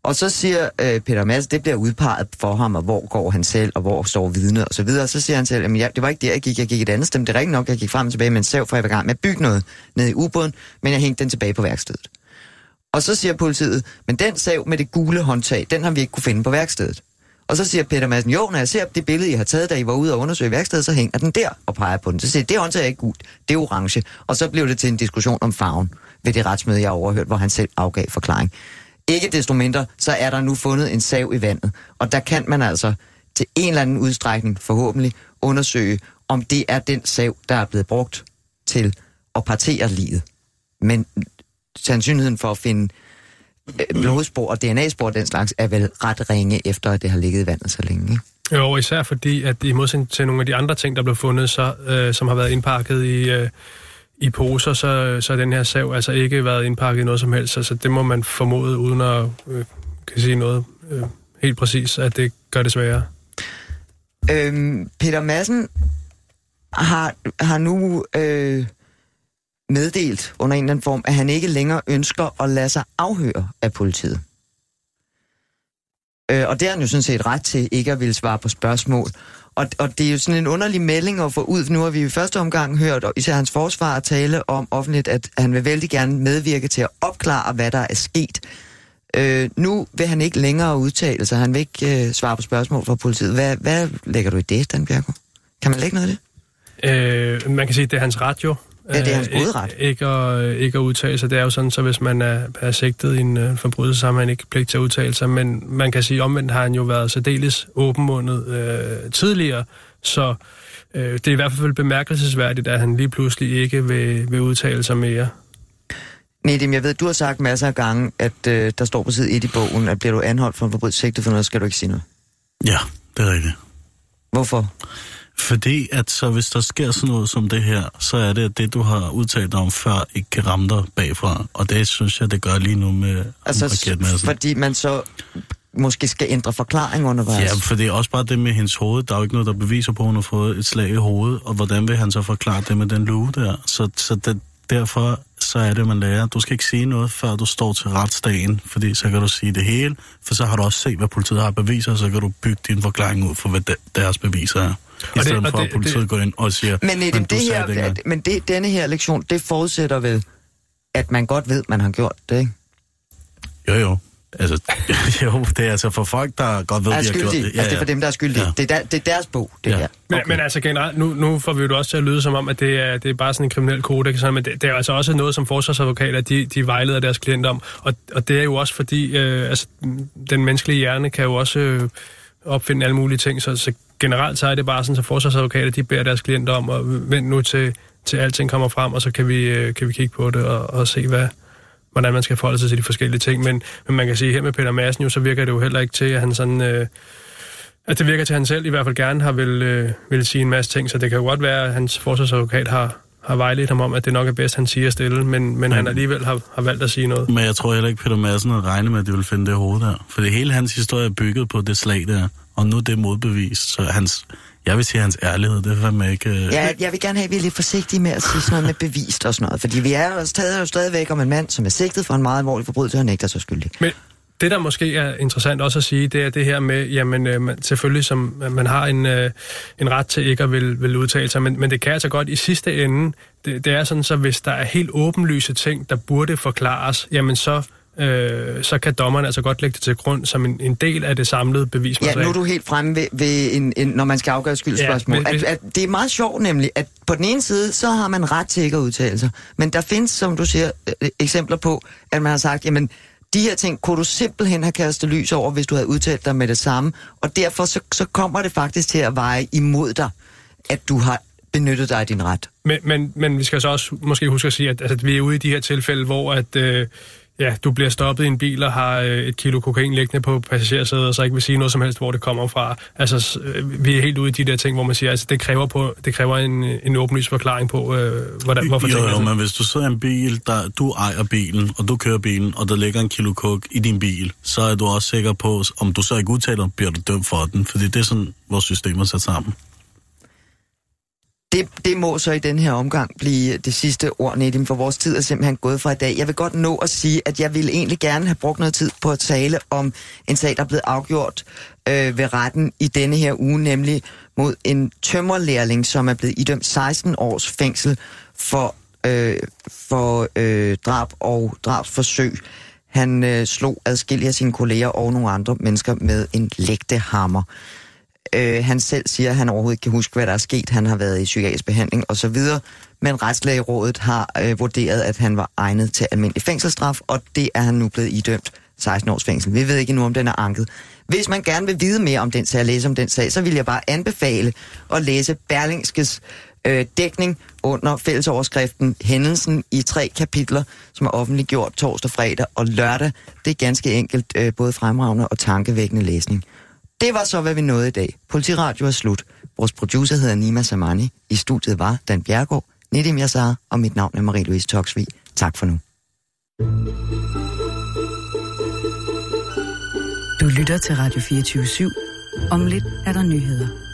Og så siger øh, Peter Madsen, det bliver udpeget for ham, og hvor går han selv, og hvor står vidnet, og så videre. Og så siger han selv, at ja, det var ikke der, jeg gik, jeg gik et andet sted. Det er rigtigt nok, jeg gik frem og tilbage med en sav, for jeg var i gang med at bygge noget nede i ubåden, men jeg hængte den tilbage på værkstedet. Og så siger politiet, men den sav med det gule håndtag, den har vi ikke kunne finde på værkstedet. Og så siger Peter Madsen, jo, når jeg ser det billede, I har taget, da I var ude og undersøge værkstedet, så hænger den der og peger på den. Så siger jeg, det håndtag er ikke gult, det er orange. Og så blev det til en diskussion om farven ved det retsmøde, jeg har hvor han selv afgav forklaring. Ikke desto mindre, så er der nu fundet en sav i vandet. Og der kan man altså til en eller anden udstrækning forhåbentlig undersøge, om det er den sav, der er blevet brugt til at partere livet. Men sandsynligheden for at finde blodspor og DNA-spor den slags er vel ret ringe, efter at det har ligget i vandet så længe. Ikke? Jo, især fordi, at i modsætning til nogle af de andre ting, der blev fundet, så, øh, som har været indpakket i, øh, i poser, så, så den her sav altså ikke været indpakket i noget som helst. Altså det må man formode, uden at øh, kan sige noget øh, helt præcis, at det gør det sværere. Øhm, Peter Madsen har, har nu øh, meddelt under en eller anden form, at han ikke længere ønsker at lade sig afhøre af politiet. Øh, og det har han jo sådan set ret til ikke at ville svare på spørgsmål. Og, og det er jo sådan en underlig melding at få ud. Nu har vi i første omgang hørt, og især hans forsvar tale om offentligt, at han vil vældig gerne medvirke til at opklare, hvad der er sket. Øh, nu vil han ikke længere udtale sig. Han vil ikke øh, svare på spørgsmål fra politiet. Hvad, hvad lægger du i det, Dan Bjergård? Kan man lægge noget af det? Øh, man kan sige, at det er hans ret jo. Ja, det er hans Øh, gode ret. Ikke, ikke, at, ikke at udtale sig. Det er jo sådan, så hvis man er, er sigtet i en øh, forbrydelse, så har man ikke pligt til at udtale sig. Men man kan sige, omvendt har han jo været særdeles åbenmundet øh, tidligere. Så øh, det er i hvert fald bemærkelsesværdigt, at han lige pludselig ikke vil, vil udtale sig mere. Nedim, jeg ved, du har sagt masser af gange, at øh, der står på side 1 i bogen, at bliver du anholdt for en forbrydelse sigtet for noget, skal du ikke sige noget. Ja, det er rigtigt. Hvorfor? Fordi at så hvis der sker sådan noget som det her, så er det, at det, du har udtalt om før, ikke kan ramme dig bagfra. Og det synes jeg, det gør lige nu med Altså, fordi man så måske skal ændre forklaring undervejs. Ja, for det er også bare det med hendes hoved. Der er jo ikke noget, der beviser på, at hun har fået et slag i hovedet. Og hvordan vil han så forklare det med den lue der? Så, så det, derfor så er det, man lærer. Du skal ikke sige noget, før du står til retsdagen, fordi så kan du sige det hele, for så har du også set, hvad politiet har beviser, og så kan du bygge din forklaring ud for, hvad de, deres beviser er. I det- stedet og for, at det- politiet det- går ind og siger, Men, Nedim, du det her, det engang." men det, denne her lektion, det forudsætter vel, at man godt ved, man har gjort det, ikke? Jo, jo. Altså, jo, det er altså for folk, der godt ved, er de har gjort det. Ja, altså, det er for dem, der er skyldige. Ja. Det, er der, det er deres bog, det Ja. her. Men, okay. men altså generelt, nu, nu får vi jo det også til at lyde som om, at det er, det er bare sådan en kriminel kodex, men det, det er altså også noget, som forsvarsadvokater, de, de vejleder deres klienter om. Og, og det er jo også fordi, øh, altså, den menneskelige hjerne kan jo også øh, opfinde alle mulige ting, så, så generelt så er det bare sådan, at forsvarsadvokater, de beder deres klienter om at vente nu til, til alting kommer frem, og så kan vi, øh, kan vi kigge på det og, og se, hvad, hvordan man skal forholde sig til de forskellige ting. Men, men man kan sige, her med Peter Madsen jo, så virker det jo heller ikke til, at han sådan... Øh, at det virker til, at han selv i hvert fald gerne har vil, øh, vil sige en masse ting, så det kan jo godt være, at hans forsvarsadvokat har, har vejledt ham om, at det nok er bedst, han siger stille, men, men han alligevel har, har valgt at sige noget. Men jeg tror heller ikke, Peter Madsen havde regnet med, at de ville finde det hoved der. For det hele hans historie er bygget på det slag der, og nu er det modbevist. Så hans, jeg vil sige, hans ærlighed, det er fandme ikke... øh, Ja, jeg vil gerne have, at vi er lidt forsigtige med at sige sådan noget med bevist og sådan noget. Fordi vi er jo stadig, jo stadigvæk om en mand, som er sigtet for en meget alvorlig forbrydelse, og han nægter sig skyldig. Men det, der måske er interessant også at sige, det er det her med, jamen øh, man, selvfølgelig, som man har en, øh, en ret til ikke at vil, vil udtale sig, men, men det kan altså godt i sidste ende, det, det er sådan, så hvis der er helt åbenlyse ting, der burde forklares, jamen så, øh, så kan dommeren altså godt lægge det til grund som en, en del af det samlede Ja, bevismateriale. nu er du helt fremme ved, ved en, en, når man skal afgøre skyldspørgsmål. Ja, Ja, hvis- at, at det er meget sjovt nemlig, at på den ene side, så har man ret til ikke at udtale sig. Men der findes, som du siger, øh, eksempler på, at man har sagt, jamen, de her ting kunne du simpelthen have kastet lys over, hvis du havde udtalt dig med det samme. Og derfor så, så kommer det faktisk til at veje imod dig, at du har benyttet dig af din ret. Men, men, men vi skal så også måske huske at sige, at, at vi er ude i de her tilfælde, hvor at, øh, ja, du bliver stoppet i en bil og har øh, et kilo kokain liggende på passagersædet, og så ikke vil sige noget som helst, hvor det kommer fra. Altså, øh, vi er helt ude i de der ting, hvor man siger, altså, det kræver, på, det kræver en, en åbenlyst forklaring på, øh, hvordan, hvorfor jo, tingene jo, men hvis du sidder i en bil, der, du ejer bilen, og du kører bilen, og der ligger en kilo kok i din bil, så er du også sikker på, om du så ikke udtaler, bliver du dømt for den. Fordi det er sådan, vores system er sat sammen. Det, det må så i den her omgang blive det sidste ord, Nedim, for vores tid er simpelthen gået fra i dag. Jeg vil godt nå at sige, at jeg ville egentlig gerne have brugt noget tid på at tale om en sag, der er blevet afgjort øh, ved retten i denne her uge, nemlig mod en tømmerlærling, som er blevet idømt 16 års fængsel for, øh, for øh, drab og drabsforsøg. Han øh, slog adskillige af sine kolleger og nogle andre mennesker med en lægtehammer. Øh, han selv siger, at han overhovedet ikke kan huske, hvad der er sket. Han har været i psykiatrisk behandling osv. Men retslægerådet har øh, vurderet, at han var egnet til almindelig fængselsstraf, og det er han nu blevet idømt 16 års fængsel. Vi ved ikke nu, om den er anket. Hvis man gerne vil vide mere om den sag, læse om den sag, så vil jeg bare anbefale at læse Berlingskes øh, dækning under fællesoverskriften Hændelsen i tre kapitler, som er offentliggjort torsdag, fredag og lørdag. Det er ganske enkelt øh, både fremragende og tankevækkende læsning. Det var så, hvad vi nåede i dag. Politiradio er slut. Vores producer hedder Nima Samani. I studiet var Dan Bjergård, Nedim Yassar og mit navn er Marie-Louise Toksvig. Tak for nu. Du lytter til Radio 24 /7. Om lidt er der nyheder.